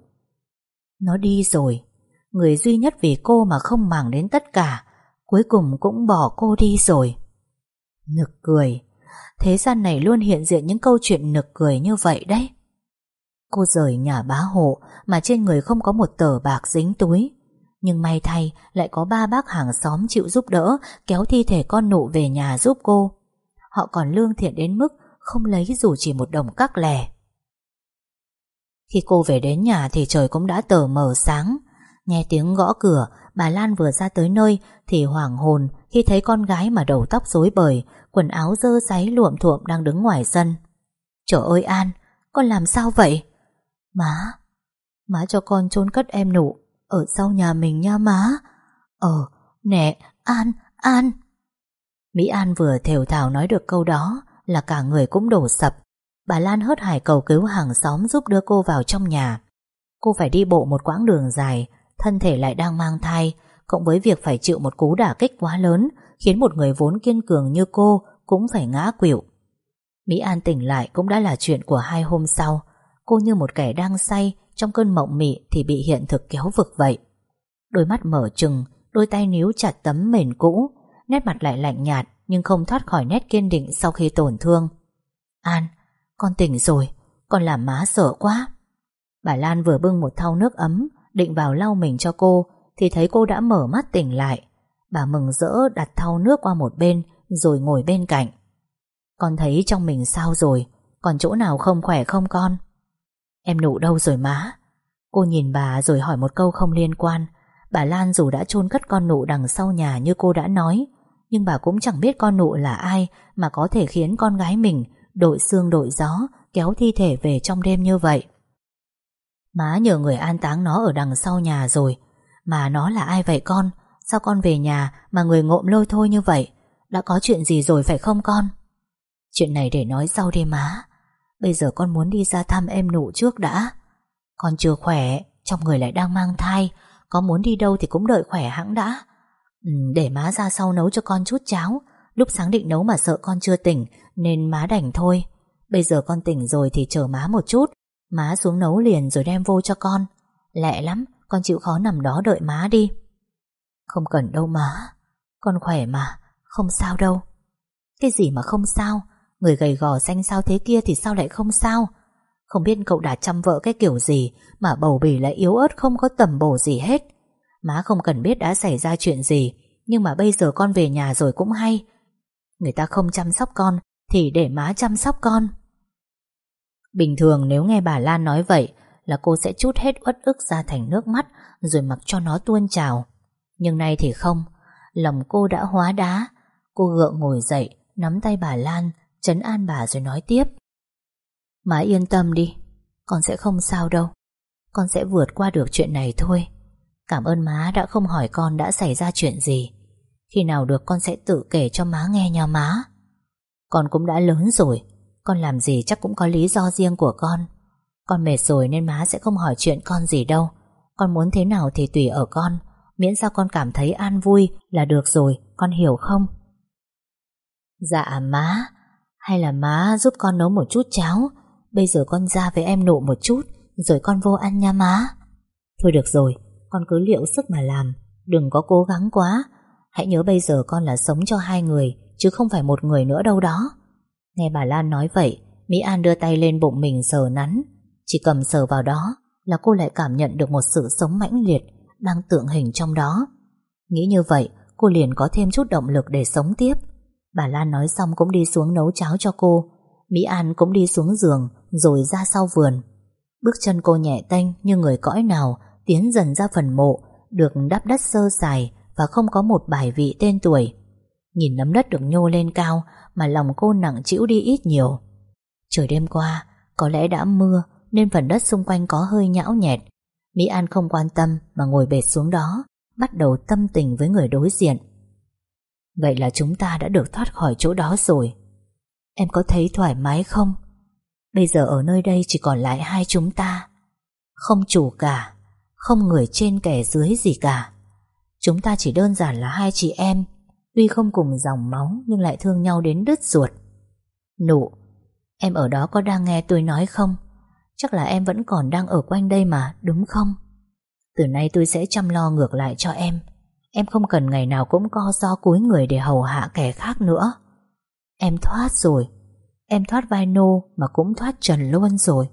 S1: Nó đi rồi. Người duy nhất vì cô mà không màng đến tất cả, Cuối cùng cũng bỏ cô đi rồi. Nực cười. Thế gian này luôn hiện diện những câu chuyện nực cười như vậy đấy. Cô rời nhà bá hộ Mà trên người không có một tờ bạc dính túi. Nhưng may thay, Lại có ba bác hàng xóm chịu giúp đỡ, Kéo thi thể con nụ về nhà giúp cô. Họ còn lương thiện đến mức Không lấy dù chỉ một đồng cắc lẻ. Khi cô về đến nhà Thì trời cũng đã tờ mờ sáng. Nghe tiếng gõ cửa, Bà Lan vừa ra tới nơi Thì hoảng hồn khi thấy con gái mà đầu tóc rối bời, Quần áo dơ sáy luộm thuộm đang đứng ngoài sân. Trời ơi An, Con làm sao vậy? Má Má cho con trốn cất em nụ Ở sau nhà mình nha má. Ờ nè, An An. Mỹ An vừa thều thào nói được câu đó Là cả người cũng đổ sập. Bà Lan hớt hải cầu cứu hàng xóm Giúp đưa cô vào trong nhà. Cô phải đi bộ một quãng đường dài, Thân thể lại đang mang thai, Cộng với việc phải chịu một cú đả kích quá lớn, Khiến một người vốn kiên cường như cô Cũng phải ngã quỵu. Mỹ An tỉnh lại cũng đã là chuyện của hai hôm sau. Cô như một kẻ đang say, Trong cơn mộng mị thì bị hiện thực kéo vực vậy. Đôi mắt mở trừng, Đôi tay níu chặt tấm mền cũ. Nét mặt lại lạnh nhạt, Nhưng không thoát khỏi nét kiên định sau khi tổn thương. An, Con tỉnh rồi, Con làm má sợ quá. Bà Lan vừa bưng một thau nước ấm, Định vào lau mình cho cô, Thì thấy cô đã mở mắt tỉnh lại. Bà mừng rỡ đặt thau nước qua một bên, Rồi ngồi bên cạnh. Con thấy trong mình sao rồi? Còn chỗ nào không khỏe không con? Em nụ đâu rồi má? Cô nhìn bà rồi hỏi một câu không liên quan. Bà Lan dù đã chôn cất con nụ đằng sau nhà như cô đã nói, Nhưng bà cũng chẳng biết con nụ là ai Mà có thể khiến con gái mình Đội xương đội gió Kéo thi thể về trong đêm như vậy. Má nhờ người an táng nó ở đằng sau nhà rồi. Mà nó là ai vậy con? Sao con về nhà mà người ngộm lôi thôi như vậy? Đã có chuyện gì rồi phải không con? Chuyện này để nói sau đi má. Bây giờ con muốn đi ra thăm em nụ trước đã. Con chưa khỏe Trong người lại đang mang thai. Có muốn đi đâu thì cũng đợi khỏe hãng đã. Ừ, Để má ra sau nấu cho con chút cháo. Lúc sáng định nấu mà sợ con chưa tỉnh Nên má đành thôi. Bây giờ con tỉnh rồi thì chờ má một chút. Má xuống nấu liền rồi đem vô cho con. Lẹ lắm Con chịu khó nằm đó đợi má đi. Không cần đâu má. Con khỏe mà Không sao đâu. Cái gì mà không sao? Người gầy gò xanh sao thế kia thì sao lại không sao? Không biết cậu đã chăm vợ cái kiểu gì Mà bầu bì lại yếu ớt không có tầm bổ gì hết. Má không cần biết đã xảy ra chuyện gì, Nhưng mà bây giờ con về nhà rồi cũng hay. Người ta không chăm sóc con Thì để má chăm sóc con. Bình thường nếu nghe bà Lan nói vậy Là cô sẽ chút hết uất ức ra thành nước mắt Rồi mặc cho nó tuôn trào. Nhưng nay thì không, Lòng cô đã hóa đá. Cô gượng ngồi dậy, Nắm tay bà Lan Trấn an bà rồi nói tiếp. Má yên tâm đi, Con sẽ không sao đâu. Con sẽ vượt qua được chuyện này thôi. Cảm ơn má đã không hỏi con đã xảy ra chuyện gì. Khi nào được con sẽ tự kể cho má nghe nha má. Con cũng đã lớn rồi, Con làm gì chắc cũng có lý do riêng của con. Con mệt rồi nên má sẽ không hỏi chuyện con gì đâu. Con muốn thế nào thì tùy ở con, Miễn sao con cảm thấy an vui là được rồi, Con hiểu không? Dạ má hay là má giúp con nấu một chút cháo? Bây giờ con ra với em nộ một chút, Rồi con vô ăn nha má. Thôi được rồi, Con cứ liệu sức mà làm, Đừng có cố gắng quá. Hãy nhớ bây giờ con là sống cho hai người, Chứ không phải một người nữa đâu đó. Nghe bà Lan nói vậy, Mỹ An đưa tay lên bụng mình sờ nắn. Chỉ cầm sờ vào đó Là cô lại cảm nhận được một sự sống mãnh liệt Đang tượng hình trong đó. Nghĩ như vậy, cô liền có thêm chút động lực để sống tiếp. Bà Lan nói xong cũng đi xuống nấu cháo cho cô. Mỹ An cũng đi xuống giường, Rồi ra sau vườn. Bước chân cô nhẹ tênh như người cõi nào, Tiến dần ra phần mộ, Được đắp đất sơ sài Và không có một bài vị tên tuổi. Nhìn nấm đất được nhô lên cao, Mà lòng cô nặng chịu đi ít nhiều. Trời đêm qua, Có lẽ đã mưa, Nên phần đất xung quanh có hơi nhão nhẹt. Mỹ An không quan tâm Mà ngồi bệt xuống đó, Bắt đầu tâm tình với người đối diện. Vậy là chúng ta đã được thoát khỏi chỗ đó rồi Em có thấy thoải mái không? Bây giờ ở nơi đây chỉ còn lại hai chúng ta Không chủ cả, Không người trên kẻ dưới gì cả Chúng ta chỉ đơn giản là hai chị em, Tuy không cùng dòng máu Nhưng lại thương nhau đến đứt ruột Nụ, Em ở đó có đang nghe tôi nói không? Chắc là em vẫn còn đang ở quanh đây mà, Đúng không? Từ nay tôi sẽ chăm lo ngược lại cho em Em không cần ngày nào cũng co do cúi người để hầu hạ kẻ khác nữa Em thoát rồi Em thoát vai nô mà cũng thoát trần luôn rồi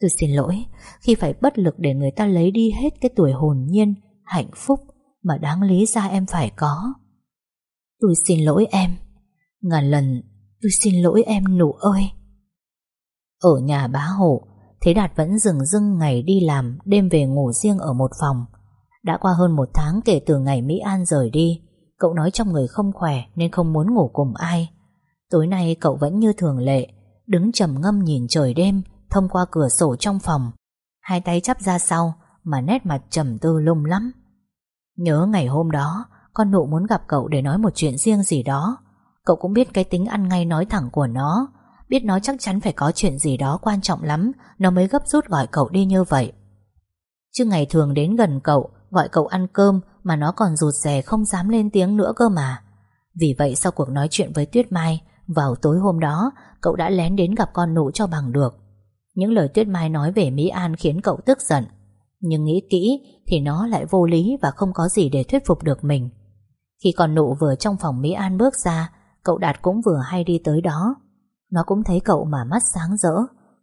S1: Tôi xin lỗi khi phải bất lực để người ta lấy đi hết cái tuổi hồn nhiên, hạnh phúc mà đáng lý ra em phải có. Tôi xin lỗi em. Ngàn lần tôi xin lỗi em nụ ơi. Ở nhà bá hộ, Thế Đạt vẫn dừng dưng ngày đi làm, đêm về ngủ riêng ở một phòng. Đã qua hơn một tháng kể từ ngày Mỹ An rời đi, cậu nói trong người không khỏe nên không muốn ngủ cùng ai. Tối nay cậu vẫn như thường lệ, đứng trầm ngâm nhìn trời đêm thông qua cửa sổ trong phòng. Hai tay chắp ra sau mà nét mặt trầm tư lung lắm. Nhớ ngày hôm đó, con nụ muốn gặp cậu để nói một chuyện riêng gì đó. Cậu cũng biết cái tính ăn ngay nói thẳng của nó, biết nó chắc chắn phải có chuyện gì đó quan trọng lắm, nó mới gấp rút gọi cậu đi như vậy. Chứ ngày thường đến gần cậu, gọi cậu ăn cơm mà nó còn rụt rè không dám lên tiếng nữa cơ mà. Vì vậy sau cuộc nói chuyện với Tuyết Mai, vào tối hôm đó, cậu đã lén đến gặp con nụ cho bằng được. Những lời Tuyết Mai nói về Mỹ An khiến cậu tức giận. Nhưng nghĩ kỹ thì nó lại vô lý và không có gì để thuyết phục được mình. Khi con nụ vừa trong phòng Mỹ An bước ra, cậu Đạt cũng vừa hay đi tới đó. Nó cũng thấy cậu mà mắt sáng rỡ.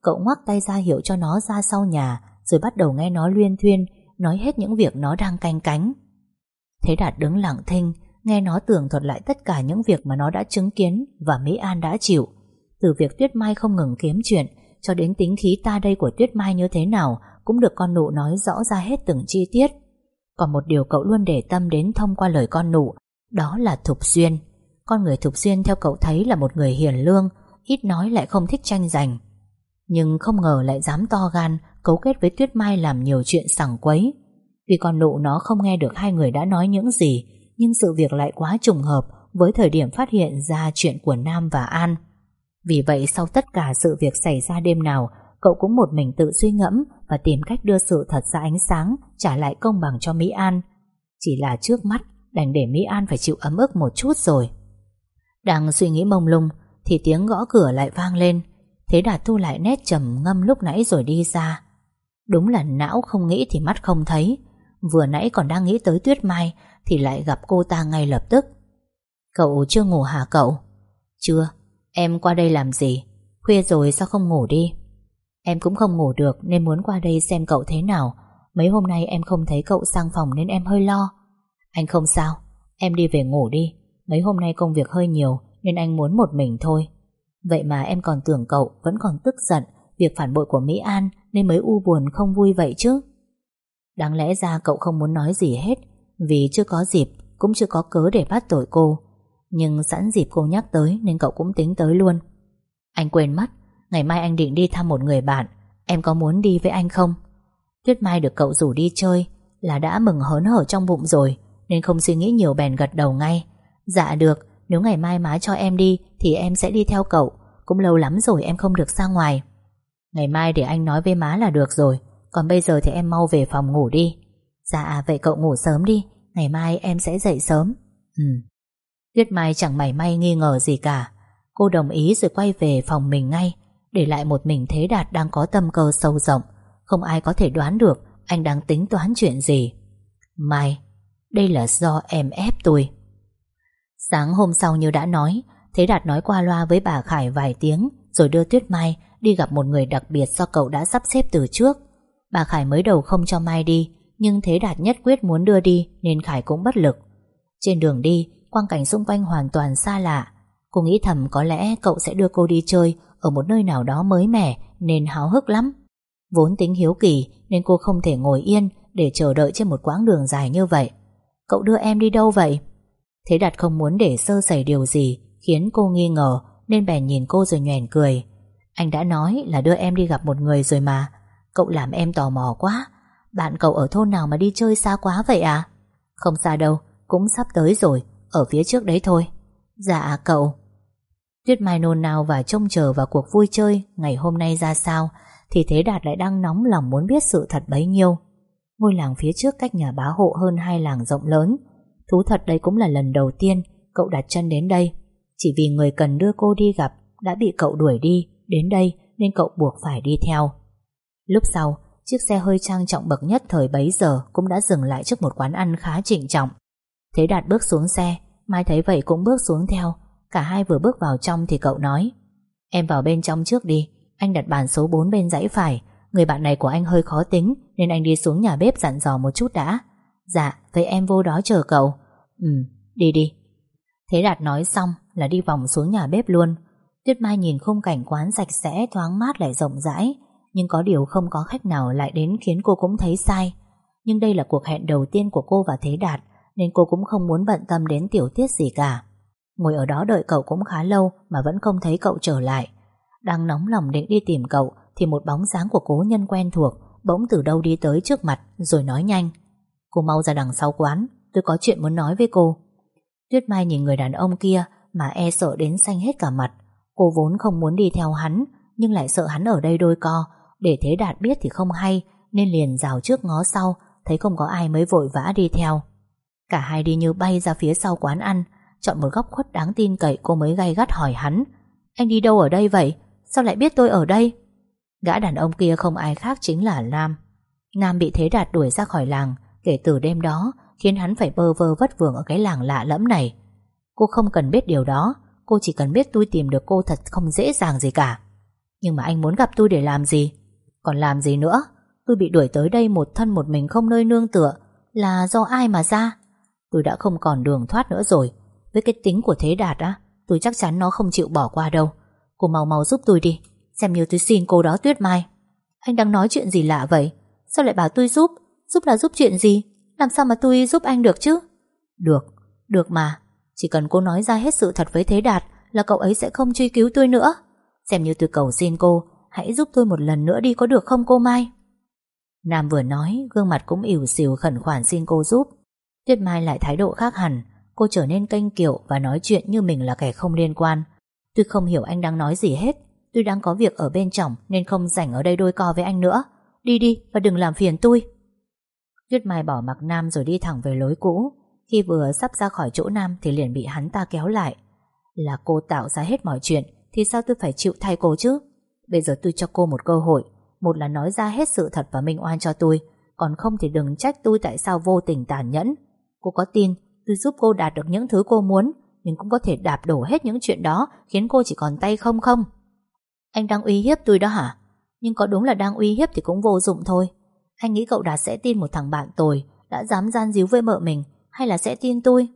S1: Cậu ngoắc tay ra hiệu cho nó ra sau nhà rồi bắt đầu nghe nó luyên thuyên nói hết những việc nó đang canh cánh. Thế Đạt đứng lặng thinh nghe nó tường thuật lại tất cả những việc mà nó đã chứng kiến và Mỹ An đã chịu. Từ việc Tuyết Mai không ngừng kiếm chuyện cho đến tính khí ta đây của Tuyết Mai như thế nào cũng được con nụ nói rõ ra hết từng chi tiết. Còn một điều cậu luôn để tâm đến thông qua lời con nụ, đó là Thục Duyên. Con người Thục Duyên theo cậu thấy là một người hiền lương, ít nói lại không thích tranh giành. Nhưng không ngờ lại dám to gan cấu kết với Tuyết Mai làm nhiều chuyện sảng quấy. Vì con nụ nó không nghe được hai người đã nói những gì, nhưng sự việc lại quá trùng hợp với thời điểm phát hiện ra chuyện của Nam và An. Vì vậy sau tất cả sự việc xảy ra đêm nào, cậu cũng một mình tự suy ngẫm và tìm cách đưa sự thật ra ánh sáng, trả lại công bằng cho Mỹ An. Chỉ là trước mắt, đành để Mỹ An phải chịu ấm ức một chút rồi. Đang suy nghĩ mông lung, thì tiếng gõ cửa lại vang lên. Thế Đạt thu lại nét trầm ngâm lúc nãy rồi đi ra. Đúng là não không nghĩ thì mắt không thấy. Vừa nãy còn đang nghĩ tới Tuyết Mai thì lại gặp cô ta ngay lập tức. Cậu chưa ngủ hả cậu? Chưa, Em qua đây làm gì? Khuya rồi sao không ngủ đi? Em cũng không ngủ được nên muốn qua đây xem cậu thế nào. Mấy hôm nay em không thấy cậu sang phòng nên em hơi lo. Anh không sao, em đi về ngủ đi. Mấy hôm nay công việc hơi nhiều nên anh muốn một mình thôi. Vậy mà em còn tưởng cậu vẫn còn tức giận việc phản bội của Mỹ An nên mới u buồn không vui vậy chứ. Đáng lẽ ra cậu không muốn nói gì hết, vì chưa có dịp, Cũng chưa có cớ để bắt tội cô. Nhưng sẵn dịp cô nhắc tới Nên cậu cũng tính tới luôn. Anh quên mất, Ngày mai anh định đi thăm một người bạn, Em có muốn đi với anh không? Tuyết Mai được cậu rủ đi chơi Là đã mừng hớn hở trong bụng rồi, Nên không suy nghĩ nhiều bèn gật đầu ngay. Dạ được, Nếu ngày mai má cho em đi Thì em sẽ đi theo cậu, Cũng lâu lắm rồi em không được ra ngoài. Ngày mai để anh nói với má là được rồi, Còn bây giờ thì em mau về phòng ngủ đi. Dạ vậy cậu ngủ sớm đi, Ngày mai em sẽ dậy sớm. Ừ. Tuyết Mai chẳng mảy may nghi ngờ gì cả. Cô đồng ý rồi quay về phòng mình ngay, Để lại một mình Thế Đạt đang có tâm cơ sâu rộng. Không ai có thể đoán được Anh đang tính toán chuyện gì. Mai, Đây là do em ép tôi. Sáng hôm sau như đã nói, Thế Đạt nói qua loa với bà Khải vài tiếng, Rồi đưa Tuyết Mai Đi gặp một người đặc biệt do cậu đã sắp xếp từ trước. Bà Khải mới đầu không cho Mai đi, Nhưng Thế Đạt nhất quyết muốn đưa đi Nên Khải cũng bất lực. Trên đường đi, Quang cảnh xung quanh hoàn toàn xa lạ. Cô nghĩ thầm có lẽ cậu sẽ đưa cô đi chơi Ở một nơi nào đó mới mẻ Nên háo hức lắm. Vốn tính hiếu kỳ Nên cô không thể ngồi yên Để chờ đợi trên một quãng đường dài như vậy. Cậu đưa em đi đâu vậy? Thế Đạt không muốn để sơ sẩy điều gì Khiến cô nghi ngờ Nên bèn nhìn cô rồi nhoèn cười. Anh đã nói là đưa em đi gặp một người rồi mà. Cậu làm em tò mò quá. Bạn cậu ở thôn nào mà đi chơi xa quá vậy à? Không xa đâu, Cũng sắp tới rồi, Ở phía trước đấy thôi. Dạ cậu. Tuyết Mai nôn nào và trông chờ vào cuộc vui chơi Ngày hôm nay ra sao, Thì Thế Đạt lại đang nóng lòng muốn biết sự thật bấy nhiêu. Ngôi làng phía trước cách nhà bá hộ hơn hai làng rộng lớn. Thú thật đây cũng là lần đầu tiên Cậu đặt chân đến đây. Chỉ vì người cần đưa cô đi gặp Đã bị cậu đuổi đi. Đến đây nên cậu buộc phải đi theo. Lúc sau Chiếc xe hơi trang trọng bậc nhất thời bấy giờ Cũng đã dừng lại trước một quán ăn khá trịnh trọng. Thế Đạt bước xuống xe Mai thấy vậy cũng bước xuống theo. Cả hai vừa bước vào trong thì cậu nói Em vào bên trong trước đi Anh đặt bàn số 4 bên dãy phải. Người bạn này của anh hơi khó tính Nên anh đi xuống nhà bếp dặn dò một chút đã. Dạ, vậy em vô đó chờ cậu. Ừ, đi đi. Thế Đạt nói xong là đi vòng xuống nhà bếp luôn. Tuyết Mai nhìn khung cảnh quán sạch sẽ, Thoáng mát lại rộng rãi. Nhưng có điều không có khách nào lại đến Khiến cô cũng thấy sai. Nhưng đây là cuộc hẹn đầu tiên của cô và Thế Đạt, Nên cô cũng không muốn bận tâm đến tiểu tiết gì cả. Ngồi ở đó đợi cậu cũng khá lâu Mà vẫn không thấy cậu trở lại. Đang nóng lòng định đi tìm cậu Thì một bóng dáng của cố nhân quen thuộc Bỗng từ đâu đi tới trước mặt, Rồi nói nhanh. Cô mau ra đằng sau quán, Tôi có chuyện muốn nói với cô. Tuyết Mai nhìn người đàn ông kia Mà e sợ đến xanh hết cả mặt. Cô vốn không muốn đi theo hắn, Nhưng lại sợ hắn ở đây đôi co. Để Thế Đạt biết thì không hay, Nên liền rào trước ngó sau, Thấy không có ai mới vội vã đi theo. Cả hai đi như bay ra phía sau quán ăn, Chọn một góc khuất đáng tin cậy Cô mới gay gắt hỏi hắn. Anh đi đâu ở đây vậy? Sao lại biết tôi ở đây? Gã đàn ông kia không ai khác chính là Nam. Nam bị Thế Đạt đuổi ra khỏi làng, Kể từ đêm đó Khiến hắn phải bơ vơ vất vưởng ở cái làng lạ lẫm này. Cô không cần biết điều đó Cô chỉ cần biết tôi tìm được cô thật không dễ dàng gì cả. Nhưng mà anh muốn gặp tôi để làm gì? Còn làm gì nữa? Tôi bị đuổi tới đây một thân một mình không nơi nương tựa. Là do ai mà ra? Tôi đã không còn đường thoát nữa rồi. Với cái tính của Thế Đạt á Tôi chắc chắn nó không chịu bỏ qua đâu. Cô mau mau giúp tôi đi. Xem như tôi xin cô đó Tuyết Mai. Anh đang nói chuyện gì lạ vậy? Sao lại bảo tôi giúp? Giúp là giúp chuyện gì? Làm sao mà tôi giúp anh được chứ? Được, được mà. Chỉ cần cô nói ra hết sự thật với Thế Đạt Là cậu ấy sẽ không truy cứu tôi nữa. Xem như tôi cầu xin cô, Hãy giúp tôi một lần nữa đi có được không cô Mai? Nam vừa nói, Gương mặt cũng ỉu xìu khẩn khoản xin cô giúp. Tuyết Mai lại thái độ khác hẳn, Cô trở nên kênh kiệu Và nói chuyện như mình là kẻ không liên quan. Tôi không hiểu anh đang nói gì hết, Tôi đang có việc ở bên trong Nên không rảnh ở đây đôi co với anh nữa. Đi đi và đừng làm phiền tôi. Tuyết Mai bỏ mặc Nam rồi đi thẳng về lối cũ. Khi vừa sắp ra khỏi chỗ Nam Thì liền bị hắn ta kéo lại. Là cô tạo ra hết mọi chuyện Thì sao tôi phải chịu thay cô chứ? Bây giờ tôi cho cô một cơ hội. Một là nói ra hết sự thật và minh oan cho tôi. Còn không thì đừng trách tôi tại sao vô tình tàn nhẫn. Cô có tin tôi giúp cô đạt được những thứ cô muốn mình cũng có thể đạp đổ hết những chuyện đó Khiến cô chỉ còn tay không không. Anh đang uy hiếp tôi đó hả? Nhưng có đúng là đang uy hiếp thì cũng vô dụng thôi. Anh nghĩ cậu Đạt sẽ tin một thằng bạn tồi Đã dám gian díu với mợ mình hay là sẽ tin tôi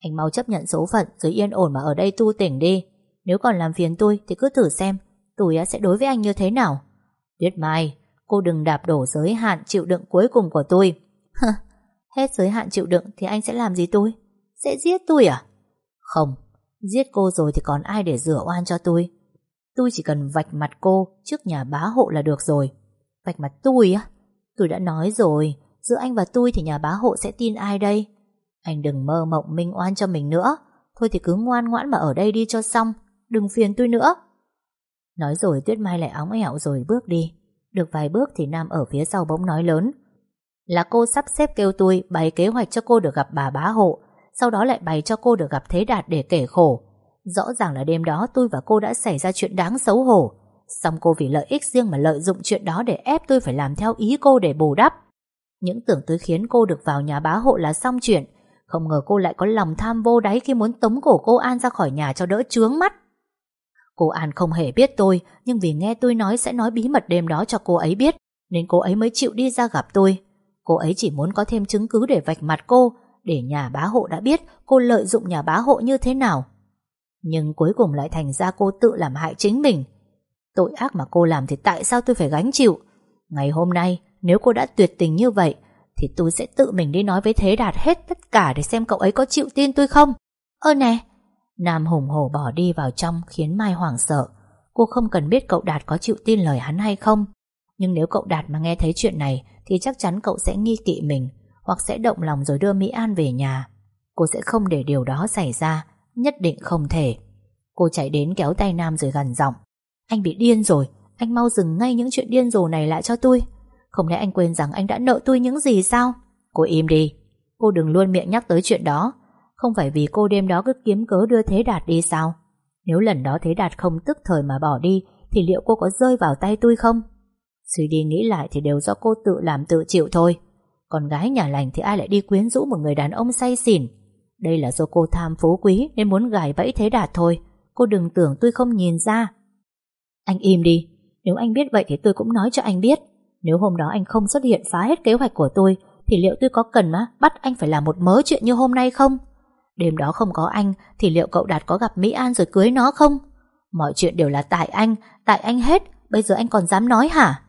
S1: Anh mau chấp nhận số phận rồi yên ổn mà ở đây tu tỉnh đi Nếu còn làm phiền tôi Thì cứ thử xem tôi sẽ đối với anh như thế nào Tuyết Mai Cô đừng đạp đổ giới hạn chịu đựng cuối cùng của tôi Hết giới hạn chịu đựng Thì anh sẽ làm gì tôi Sẽ giết tôi à? Không, giết cô rồi thì còn ai để rửa oan cho tôi. Tôi chỉ cần vạch mặt cô trước nhà bá hộ là được rồi. Vạch mặt tôi á? Tôi đã nói rồi, giữa anh và tôi thì nhà bá hộ sẽ tin ai đây? Anh đừng mơ mộng minh oan cho mình nữa. Thôi thì cứ ngoan ngoãn mà ở đây đi cho xong. Đừng phiền tôi nữa. Nói rồi Tuyết Mai lại óng ẹo rồi bước đi. Được vài bước thì Nam ở phía sau bỗng nói lớn. Là cô sắp xếp kêu tôi bày kế hoạch cho cô được gặp bà bá hộ. Sau đó lại bày cho cô được gặp Thế Đạt để kể khổ. Rõ ràng là đêm đó tôi và cô đã xảy ra chuyện đáng xấu hổ. Xong cô vì lợi ích riêng mà lợi dụng chuyện đó để ép tôi phải làm theo ý cô để bù đắp. Những tưởng tôi khiến cô được vào nhà bá hộ là xong chuyện. Không ngờ cô lại có lòng tham vô đáy khi muốn tống cổ cô An ra khỏi nhà cho đỡ chướng mắt. Cô An không hề biết tôi, nhưng vì nghe tôi nói sẽ nói bí mật đêm đó cho cô ấy biết, nên cô ấy mới chịu đi ra gặp tôi. Cô ấy chỉ muốn có thêm chứng cứ để vạch mặt cô, để nhà bá hộ đã biết cô lợi dụng nhà bá hộ như thế nào. Nhưng cuối cùng lại thành ra cô tự làm hại chính mình. Tội ác mà cô làm thì tại sao tôi phải gánh chịu? Ngày hôm nay, nếu cô đã tuyệt tình như vậy, thì tôi sẽ tự mình đi nói với Thế Đạt hết tất cả để xem cậu ấy có chịu tin tôi không. Ơ nè, Nam hùng hổ bỏ đi vào trong khiến Mai hoảng sợ. Cô không cần biết cậu Đạt có chịu tin lời hắn hay không. Nhưng nếu cậu Đạt mà nghe thấy chuyện này thì chắc chắn cậu sẽ nghi kỵ mình hoặc sẽ động lòng rồi đưa Mỹ An về nhà. Cô sẽ không để điều đó xảy ra, nhất định không thể. Cô chạy đến kéo tay Nam rồi gần giọng. Anh bị điên rồi, anh mau dừng ngay những chuyện điên rồ này lại cho tôi. Không lẽ anh quên rằng anh đã nợ tôi những gì sao? Cô im đi, cô đừng luôn miệng nhắc tới chuyện đó. Không phải vì cô đêm đó cứ kiếm cớ đưa Thế Đạt đi sao? Nếu lần đó Thế Đạt không tức thời mà bỏ đi Thì liệu cô có rơi vào tay tôi không? Suy đi nghĩ lại thì đều do cô tự làm tự chịu thôi. Còn gái nhà lành thì ai lại đi quyến rũ một người đàn ông say xỉn? Đây là do cô tham phú quý Nên muốn gài bẫy Thế Đạt thôi. Cô đừng tưởng tôi không nhìn ra. Anh im đi. Nếu anh biết vậy thì tôi cũng nói cho anh biết. Nếu hôm đó anh không xuất hiện phá hết kế hoạch của tôi, Thì liệu tôi có cần má bắt anh phải làm một mớ chuyện như hôm nay không? Đêm đó không có anh, Thì liệu cậu Đạt có gặp Mỹ An rồi cưới nó không? Mọi chuyện đều là tại anh Tại anh hết, Bây giờ anh còn dám nói hả?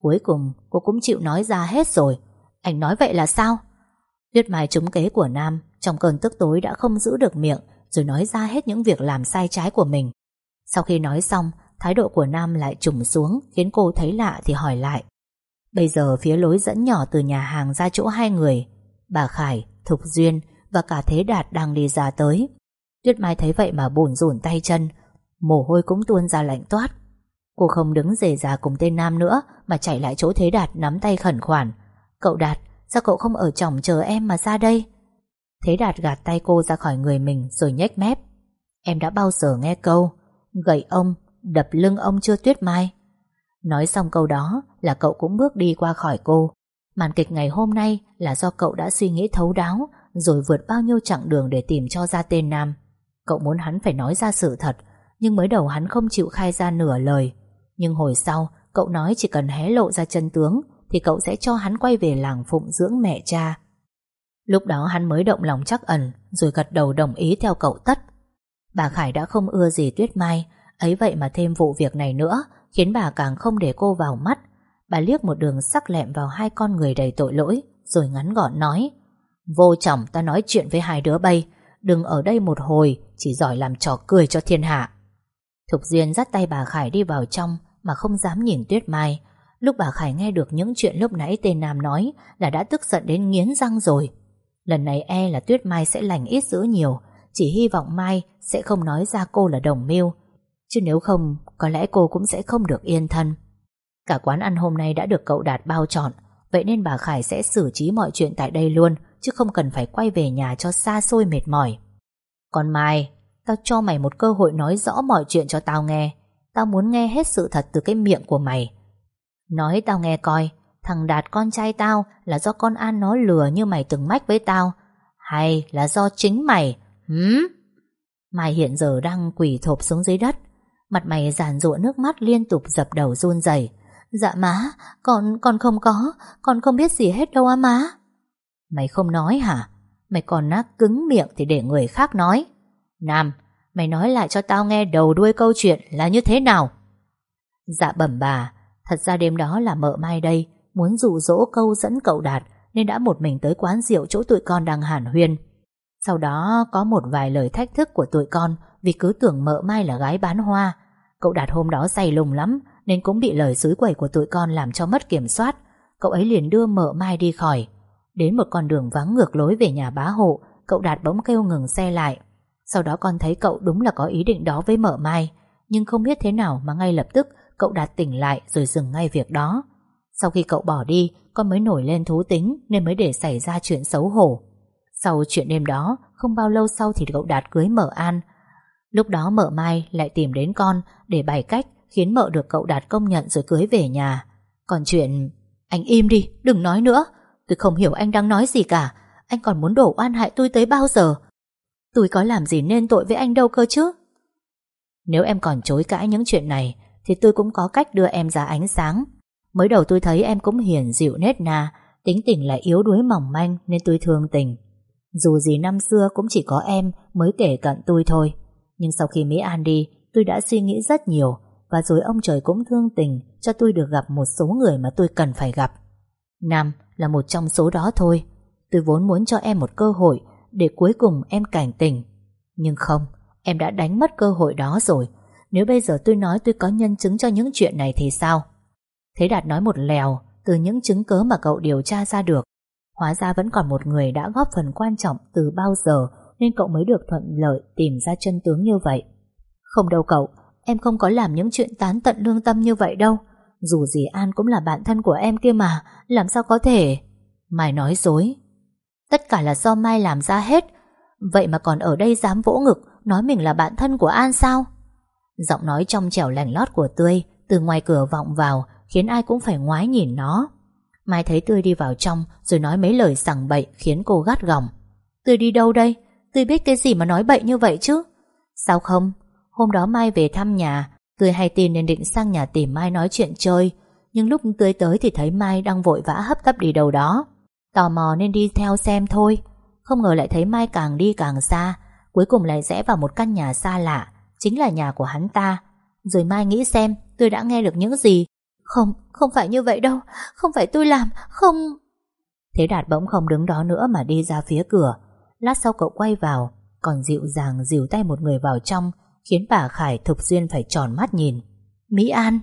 S1: Cuối cùng, cô cũng chịu nói ra hết rồi. Anh nói vậy là sao? Tuyết Mai trúng kế của Nam, Trong cơn tức tối đã không giữ được miệng, Rồi nói ra hết những việc làm sai trái của mình. Sau khi nói xong, Thái độ của Nam lại trùng xuống, Khiến cô thấy lạ thì hỏi lại. Bây giờ phía lối dẫn nhỏ từ nhà hàng ra chỗ hai người Bà Khải, Thục Duyên và cả Thế Đạt đang đi ra tới. Tuyết Mai thấy vậy mà bùn rủn tay chân, mồ hôi cũng tuôn ra lạnh toát. Cô không đứng rề già cùng tên Nam nữa mà chạy lại chỗ Thế Đạt nắm tay khẩn khoản. Cậu Đạt, sao cậu không ở chồng chờ em mà ra đây? Thế Đạt gạt tay cô ra khỏi người mình rồi nhếch mép. Em đã bao giờ nghe câu gậy ông, đập lưng ông chưa Tuyết Mai? Nói xong câu đó là cậu cũng bước đi qua khỏi cô. Màn kịch ngày hôm nay là do cậu đã suy nghĩ thấu đáo rồi vượt bao nhiêu chặng đường để tìm cho ra tên Nam. Cậu muốn hắn phải nói ra sự thật, nhưng mới đầu hắn không chịu khai ra nửa lời. Nhưng hồi sau, cậu nói chỉ cần hé lộ ra chân tướng, thì cậu sẽ cho hắn quay về làng phụng dưỡng mẹ cha. Lúc đó hắn mới động lòng chắc ẩn, rồi gật đầu đồng ý theo cậu tất. Bà Khải đã không ưa gì Tuyết Mai, ấy vậy mà thêm vụ việc này nữa, khiến bà càng không để cô vào mắt. Bà liếc một đường sắc lẹm vào hai con người đầy tội lỗi, rồi ngắn gọn nói, Vô chồng ta nói chuyện với hai đứa bay. Đừng ở đây một hồi Chỉ giỏi làm trò cười cho thiên hạ. Thục Duyên dắt tay bà Khải đi vào trong Mà không dám nhìn Tuyết Mai. Lúc bà Khải nghe được những chuyện lúc nãy tên Nam nói Là đã tức giận đến nghiến răng rồi. Lần này e là Tuyết Mai sẽ lành ít dữ nhiều Chỉ hy vọng Mai Sẽ không nói ra cô là đồng mưu. Chứ nếu không Có lẽ cô cũng sẽ không được yên thân Cả quán ăn hôm nay đã được cậu Đạt bao trọn Vậy nên bà Khải sẽ xử trí mọi chuyện tại đây luôn chứ không cần phải quay về nhà cho xa xôi mệt mỏi. Còn Mai, tao cho mày một cơ hội nói rõ mọi chuyện cho tao nghe. Tao muốn nghe hết sự thật từ cái miệng của mày. Nói tao nghe coi, thằng Đạt con trai tao là do con An nó lừa như mày từng mách với tao, hay là do chính mày? Hứ? Mai hiện giờ đang quỳ thộp xuống dưới đất, mặt mày giàn rụa nước mắt liên tục dập đầu run rẩy. Dạ má, con con không có, con không biết gì hết đâu á má. Mày không nói hả? Mày còn nát cứng miệng thì để người khác nói. Nam, mày nói lại cho tao nghe đầu đuôi câu chuyện là như thế nào? Dạ bẩm bà, thật ra đêm đó là mợ mai đây, muốn dụ dỗ câu dẫn cậu Đạt nên đã một mình tới quán rượu chỗ tụi con đang hàn huyên. Sau đó có một vài lời thách thức của tụi con vì cứ tưởng mợ Mai là gái bán hoa. Cậu Đạt hôm đó say lùng lắm nên cũng bị lời suối quẩy của tụi con làm cho mất kiểm soát. Cậu ấy liền đưa mợ Mai đi khỏi. Đến một con đường vắng ngược lối về nhà bá hộ, cậu Đạt bỗng kêu ngừng xe lại. Sau đó con thấy cậu đúng là có ý định đó với mợ Mai, nhưng không biết thế nào mà ngay lập tức cậu Đạt tỉnh lại rồi dừng ngay việc đó. Sau khi cậu bỏ đi, con mới nổi lên thú tính nên mới để xảy ra chuyện xấu hổ. Sau chuyện đêm đó, không bao lâu sau thì cậu Đạt cưới mợ An. Lúc đó mợ Mai lại tìm đến con để bày cách khiến mợ được cậu Đạt công nhận rồi cưới về nhà. Còn chuyện... Anh im đi, đừng nói nữa. Tôi không hiểu anh đang nói gì cả. Anh còn muốn đổ oan hại tôi tới bao giờ? Tôi có làm gì nên tội với anh đâu cơ chứ? Nếu em còn chối cãi những chuyện này thì tôi cũng có cách đưa em ra ánh sáng. Mới đầu tôi thấy em cũng hiền dịu nết na, tính tình lại yếu đuối mỏng manh nên tôi thương tình. Dù gì năm xưa cũng chỉ có em mới kể cận tôi thôi. Nhưng sau khi Mỹ An đi, tôi đã suy nghĩ rất nhiều và rồi ông trời cũng thương tình cho tôi được gặp một số người mà tôi cần phải gặp. Nam là một trong số đó thôi. Tôi vốn muốn cho em một cơ hội để cuối cùng em cảnh tỉnh. Nhưng không, em đã đánh mất cơ hội đó rồi. Nếu bây giờ tôi nói tôi có nhân chứng cho những chuyện này thì sao? Thế Đạt nói một lèo từ những chứng cớ mà cậu điều tra ra được. Hóa ra vẫn còn một người đã góp phần quan trọng từ bao giờ nên cậu mới được thuận lợi tìm ra chân tướng như vậy. Không đâu cậu, em không có làm những chuyện tán tận lương tâm như vậy đâu. Dù gì An cũng là bạn thân của em kia mà, làm sao có thể... Mai nói dối. Tất cả là do Mai làm ra hết. Vậy mà còn ở đây dám vỗ ngực, nói mình là bạn thân của An sao? Giọng nói trong trẻo lành lót của Tươi từ ngoài cửa vọng vào khiến ai cũng phải ngoái nhìn nó. Mai thấy Tươi đi vào trong rồi nói mấy lời sằng bậy khiến cô gắt gỏng. Tươi đi đâu đây? Tôi biết cái gì mà nói bậy như vậy chứ? Sao không? Hôm đó Mai về thăm nhà tôi hay tin nên định sang nhà tìm Mai nói chuyện chơi. Nhưng lúc tôi tới thì thấy Mai đang vội vã hấp tấp đi đâu đó. Tò mò nên đi theo xem thôi. Không ngờ lại thấy Mai càng đi càng xa. Cuối cùng lại rẽ vào một căn nhà xa lạ. Chính là nhà của hắn ta. Rồi Mai nghĩ xem tôi đã nghe được những gì? Không, không phải như vậy đâu. Không phải tôi làm, không. Thế Đạt bỗng không đứng đó nữa mà đi ra phía cửa. Lát sau cậu quay vào, Còn dịu dàng dìu tay một người vào trong, Khiến bà Khải Thục Duyên phải tròn mắt nhìn. Mỹ An.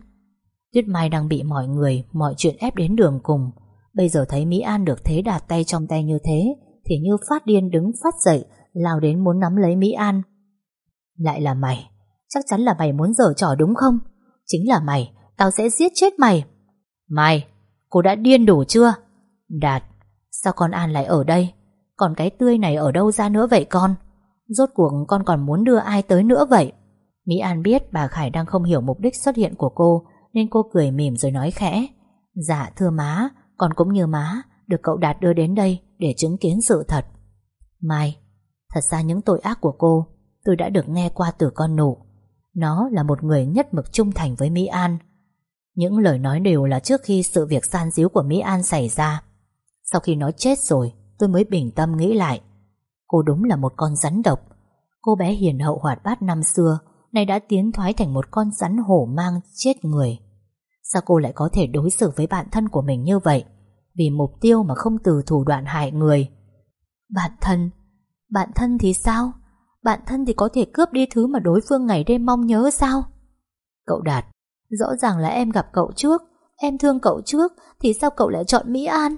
S1: Tuyết Mai đang bị mọi người, Mọi chuyện ép đến đường cùng. Bây giờ thấy Mỹ An được thế đạt tay trong tay như thế, Thì như phát điên đứng phát dậy, Lao đến muốn nắm lấy Mỹ An. Lại là mày, Chắc chắn là mày muốn dở trò đúng không? Chính là mày, Tao sẽ giết chết mày. Mày, Cô đã điên đủ chưa? Đạt, Sao con An lại ở đây? Còn cái tươi này ở đâu ra nữa vậy con? Rốt cuộc con còn muốn đưa ai tới nữa vậy? Mỹ An biết bà Khải đang không hiểu mục đích xuất hiện của cô, Nên cô cười mỉm rồi nói khẽ. Dạ thưa má, Con cũng như má, Được cậu Đạt đưa đến đây để chứng kiến sự thật. Mai, Thật ra những tội ác của cô, Tôi đã được nghe qua từ con nụ. Nó là một người nhất mực trung thành với Mỹ An. Những lời nói đều là trước khi sự việc san díu của Mỹ An xảy ra. Sau khi nó chết rồi Tôi mới bình tâm nghĩ lại. Cô đúng là một con rắn độc. Cô bé hiền hậu hoạt bát năm xưa, Nay đã tiến thoái thành một con rắn hổ mang chết người. Sao cô lại có thể đối xử với bạn thân của mình như vậy? Vì mục tiêu mà không từ thủ đoạn hại người. Bạn thân? Bạn thân thì sao? Bạn thân thì có thể cướp đi thứ mà đối phương ngày đêm mong nhớ sao? Cậu Đạt, Rõ ràng là em gặp cậu trước, Em thương cậu trước, Thì sao cậu lại chọn Mỹ An?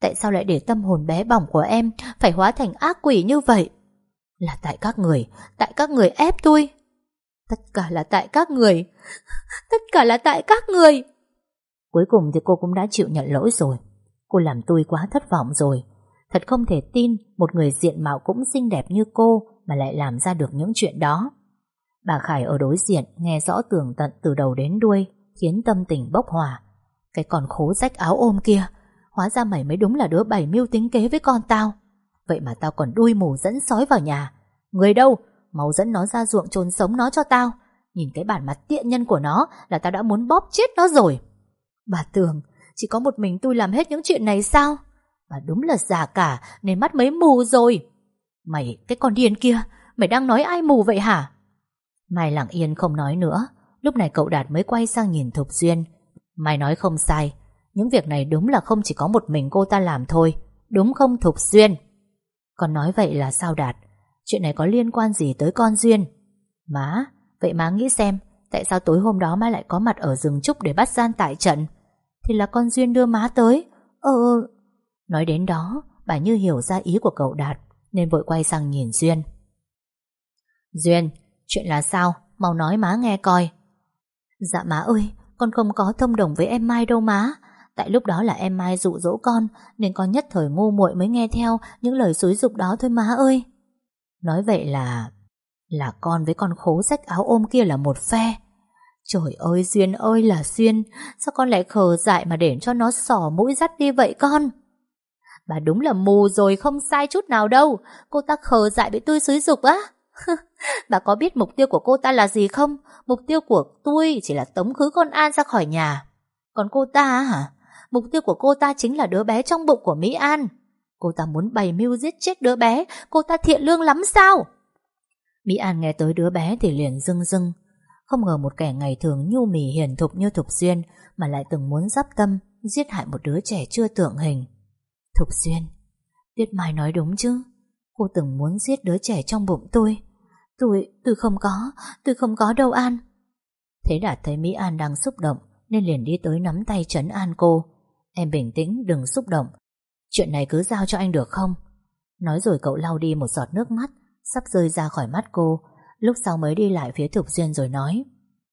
S1: Tại sao lại để tâm hồn bé bỏng của em Phải hóa thành ác quỷ như vậy? Là tại các người, Tại các người ép tôi. Tất cả là tại các người. <laughs> Tất cả là tại các người. Cuối cùng thì cô cũng đã chịu nhận lỗi rồi. Cô làm tôi quá thất vọng rồi. Thật không thể tin Một người diện mạo cũng xinh đẹp như cô Mà lại làm ra được những chuyện đó. Bà Khải ở đối diện Nghe rõ tường tận từ đầu đến đuôi, Khiến tâm tình bốc hỏa Cái còn khố rách áo ôm kia Hóa ra mày mới đúng là đứa bày mưu tính kế với con tao. Vậy mà tao còn đuôi mù dẫn sói vào nhà. Người đâu? Mau dẫn nó ra ruộng trốn sống nó cho tao. Nhìn cái bản mặt tiện nhân của nó Là tao đã muốn bóp chết nó rồi. Bà Tường Chỉ có một mình tôi làm hết những chuyện này sao? Bà đúng là già cả, Nên mắt mấy mù rồi. Mày, cái con điên kia, Mày đang nói ai mù vậy hả? Mai lặng yên không nói nữa. Lúc này cậu Đạt mới quay sang nhìn Thục Duyên. Mai nói không sai những việc này đúng là không chỉ có một mình cô ta làm thôi, Đúng không Thục Duyên? Con nói vậy là sao Đạt? Chuyện này có liên quan gì tới con Duyên? Má, Vậy má nghĩ xem, Tại sao tối hôm đó má lại có mặt ở rừng trúc để bắt gian tại trận? Thì là con Duyên đưa má tới. Ờ, ờ. Nói đến đó, Bà như hiểu ra ý của cậu Đạt, Nên vội quay sang nhìn Duyên. Duyên, Chuyện là sao? Mau nói má nghe coi. Dạ má ơi, Con không có thông đồng với em Mai đâu má. Tại lúc đó là em Mai dụ dỗ con, Nên con nhất thời ngu muội mới nghe theo Những lời xúi dục đó thôi má ơi. Nói vậy là Là con với con khố rách áo ôm kia là một phe. Trời ơi, Duyên ơi là Duyên, Sao con lại khờ dại mà để cho nó sỏ mũi dắt đi vậy con? Bà đúng là mù rồi, không sai chút nào đâu. Cô ta khờ dại bị tôi xúi dục á. <laughs> Bà có biết mục tiêu của cô ta là gì không? Mục tiêu của tôi chỉ là tống khứ con An ra khỏi nhà. Còn cô ta hả? Mục tiêu của cô ta chính là đứa bé trong bụng của Mỹ An. Cô ta muốn bày mưu giết chết đứa bé. Cô ta thiện lương lắm sao? Mỹ An nghe tới đứa bé thì liền rưng rưng. Không ngờ một kẻ ngày thường nhu mì hiền thục như Thục Duyên Mà lại từng muốn dắp tâm Giết hại một đứa trẻ chưa tượng hình. Thục Duyên Tiết Mai nói đúng chứ? Cô từng muốn giết đứa trẻ trong bụng tôi. Tôi, tôi không có Tôi không có đâu An. Thế Đạt thấy Mỹ An đang xúc động Nên liền đi tới nắm tay trấn an cô. Em bình tĩnh đừng xúc động. Chuyện này cứ giao cho anh được không? Nói rồi cậu lau đi một giọt nước mắt Sắp rơi ra khỏi mắt cô. Lúc sau mới đi lại phía Thục Duyên rồi nói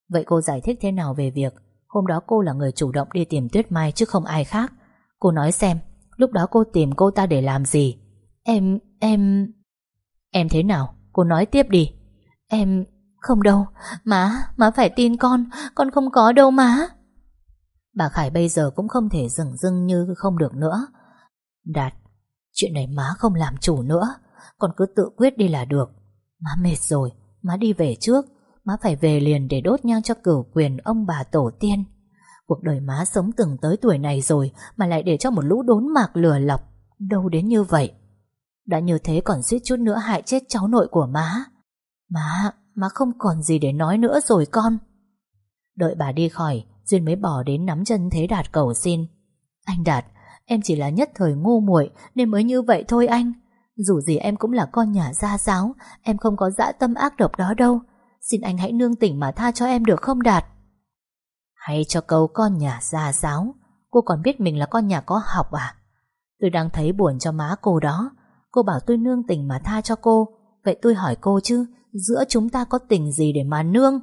S1: Vậy cô giải thích thế nào về việc Hôm đó cô là người chủ động đi tìm Tuyết Mai Chứ không ai khác? Cô nói xem Lúc đó cô tìm cô ta để làm gì? Em, em Em thế nào, cô nói tiếp đi. Em, không đâu. Má, má phải tin con. Con không có đâu má. Bà Khải bây giờ cũng không thể dừng dưng như không được nữa. Đạt Chuyện này má không làm chủ nữa. Con cứ tự quyết đi là được. Má mệt rồi, má đi về trước. Má phải về liền để đốt nhang cho cửu quyền ông bà tổ tiên. Cuộc đời má sống từng tới tuổi này rồi Mà lại để cho một lũ đốn mạc lừa lọc. Đâu đến như vậy? Đã như thế còn suýt chút nữa hại chết cháu nội của má. Má, má không còn gì để nói nữa rồi con. Đợi bà đi khỏi Duyên mới bỏ đến nắm chân Thế Đạt cầu xin. Anh Đạt, Em chỉ là nhất thời ngu muội, Nên mới như vậy thôi anh. Dù gì em cũng là con nhà gia giáo, Em không có dã tâm ác độc đó đâu. Xin anh hãy nương tỉnh mà tha cho em được không, Đạt? Hay cho câu con nhà gia giáo, Cô còn biết mình là con nhà có học à? Tôi đang thấy buồn cho má cô đó. Cô bảo tôi nương tình mà tha cho cô. Vậy tôi hỏi cô chứ, Giữa chúng ta có tình gì để mà nương?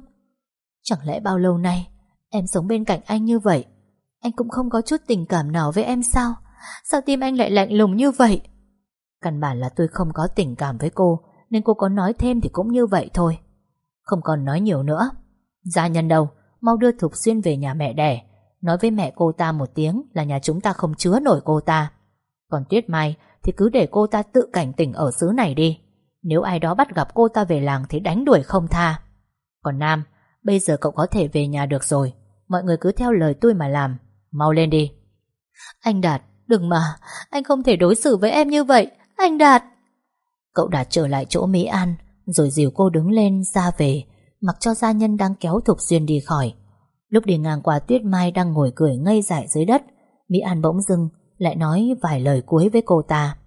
S1: Chẳng lẽ bao lâu nay Em sống bên cạnh anh như vậy, Anh cũng không có chút tình cảm nào với em sao? Sao tim anh lại lạnh lùng như vậy? Căn bản là tôi không có tình cảm với cô, Nên cô có nói thêm thì cũng như vậy thôi. Không còn nói nhiều nữa. Gia nhân đâu, Mau đưa Thục Xuyên về nhà mẹ đẻ. Nói với mẹ cô ta một tiếng Là nhà chúng ta không chứa nổi cô ta. Còn Tuyết Mai thì cứ để cô ta tự cảnh tỉnh ở xứ này đi. Nếu ai đó bắt gặp cô ta về làng Thì đánh đuổi không tha. Còn Nam, Bây giờ cậu có thể về nhà được rồi. Mọi người cứ theo lời tôi mà làm Mau lên đi Anh Đạt đừng mà Anh không thể đối xử với em như vậy Anh Đạt Cậu Đạt trở lại chỗ Mỹ An Rồi dìu cô đứng lên ra về Mặc cho gia nhân đang kéo Thục Xuyên đi khỏi Lúc đi ngang qua Tuyết Mai đang ngồi cười ngây dại dưới đất Mỹ An bỗng dưng lại nói vài lời cuối với cô ta.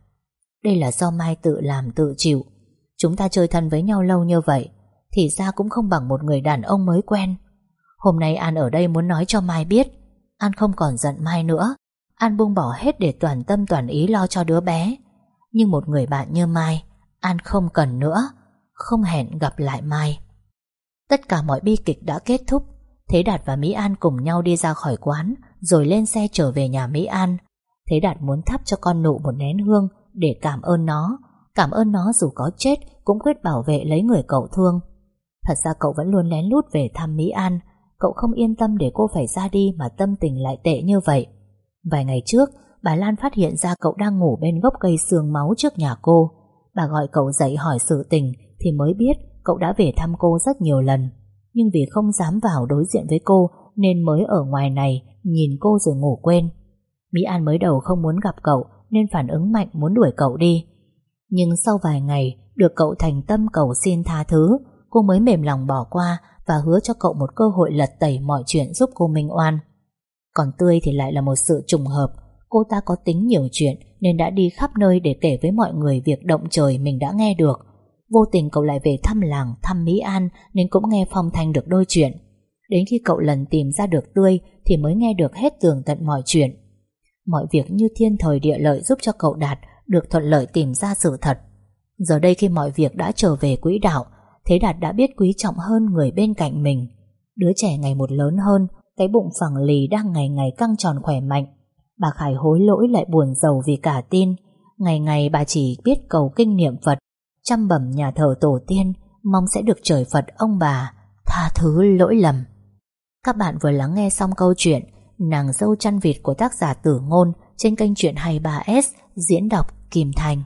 S1: Đây là do Mai tự làm tự chịu. Chúng ta chơi thân với nhau lâu như vậy, thì ra cũng không bằng một người đàn ông mới quen. Hôm nay An ở đây muốn nói cho Mai biết, An không còn giận Mai nữa. An buông bỏ hết để toàn tâm toàn ý lo cho đứa bé. Nhưng một người bạn như Mai, An không cần nữa, không hẹn gặp lại Mai. Tất cả mọi bi kịch đã kết thúc. Thế Đạt và Mỹ An cùng nhau đi ra khỏi quán, rồi lên xe trở về nhà Mỹ An. Thế Đạt muốn thắp cho con nụ một nén hương để cảm ơn nó. Cảm ơn nó dù có chết cũng quyết bảo vệ lấy người cậu thương. Thật ra cậu vẫn luôn lén lút về thăm Mỹ An. Cậu không yên tâm để cô phải ra đi mà tâm tình lại tệ như vậy. Vài ngày trước, bà Lan phát hiện ra cậu đang ngủ bên gốc cây xương máu trước nhà cô. Bà gọi cậu dậy hỏi sự tình thì mới biết cậu đã về thăm cô rất nhiều lần. Nhưng vì không dám vào đối diện với cô nên mới ở ngoài này nhìn cô rồi ngủ quên. Mỹ An mới đầu không muốn gặp cậu nên phản ứng mạnh muốn đuổi cậu đi. Nhưng sau vài ngày được cậu thành tâm cầu xin tha thứ, cô mới mềm lòng bỏ qua và hứa cho cậu một cơ hội lật tẩy mọi chuyện giúp cô minh oan. Còn Tươi thì lại là một sự trùng hợp, cô ta có tính nhiều chuyện Nên đã đi khắp nơi để kể với mọi người Việc động trời mình đã nghe được. Vô tình cậu lại về thăm làng, thăm Mỹ An Nên cũng nghe phong thanh được đôi chuyện. Đến khi cậu lần tìm ra được tươi Thì mới nghe được hết tường tận mọi chuyện. Mọi việc như thiên thời địa lợi Giúp cho cậu Đạt được thuận lợi tìm ra sự thật. Giờ đây khi mọi việc đã trở về quỹ đạo Thế Đạt đã biết quý trọng hơn người bên cạnh mình. Đứa trẻ ngày một lớn hơn, Cái bụng phẳng lì đang ngày ngày căng tròn khỏe mạnh. Bà Khải hối lỗi lại buồn giàu vì cả tin. Ngày ngày bà chỉ biết cầu kinh niệm Phật, Chăm bẩm nhà thờ tổ tiên, Mong sẽ được trời Phật ông bà, Tha thứ lỗi lầm. Các bạn vừa lắng nghe xong câu chuyện Nàng dâu chăn vịt của tác giả tử ngôn Trên kênh truyện 23S Diễn đọc Kim Thành.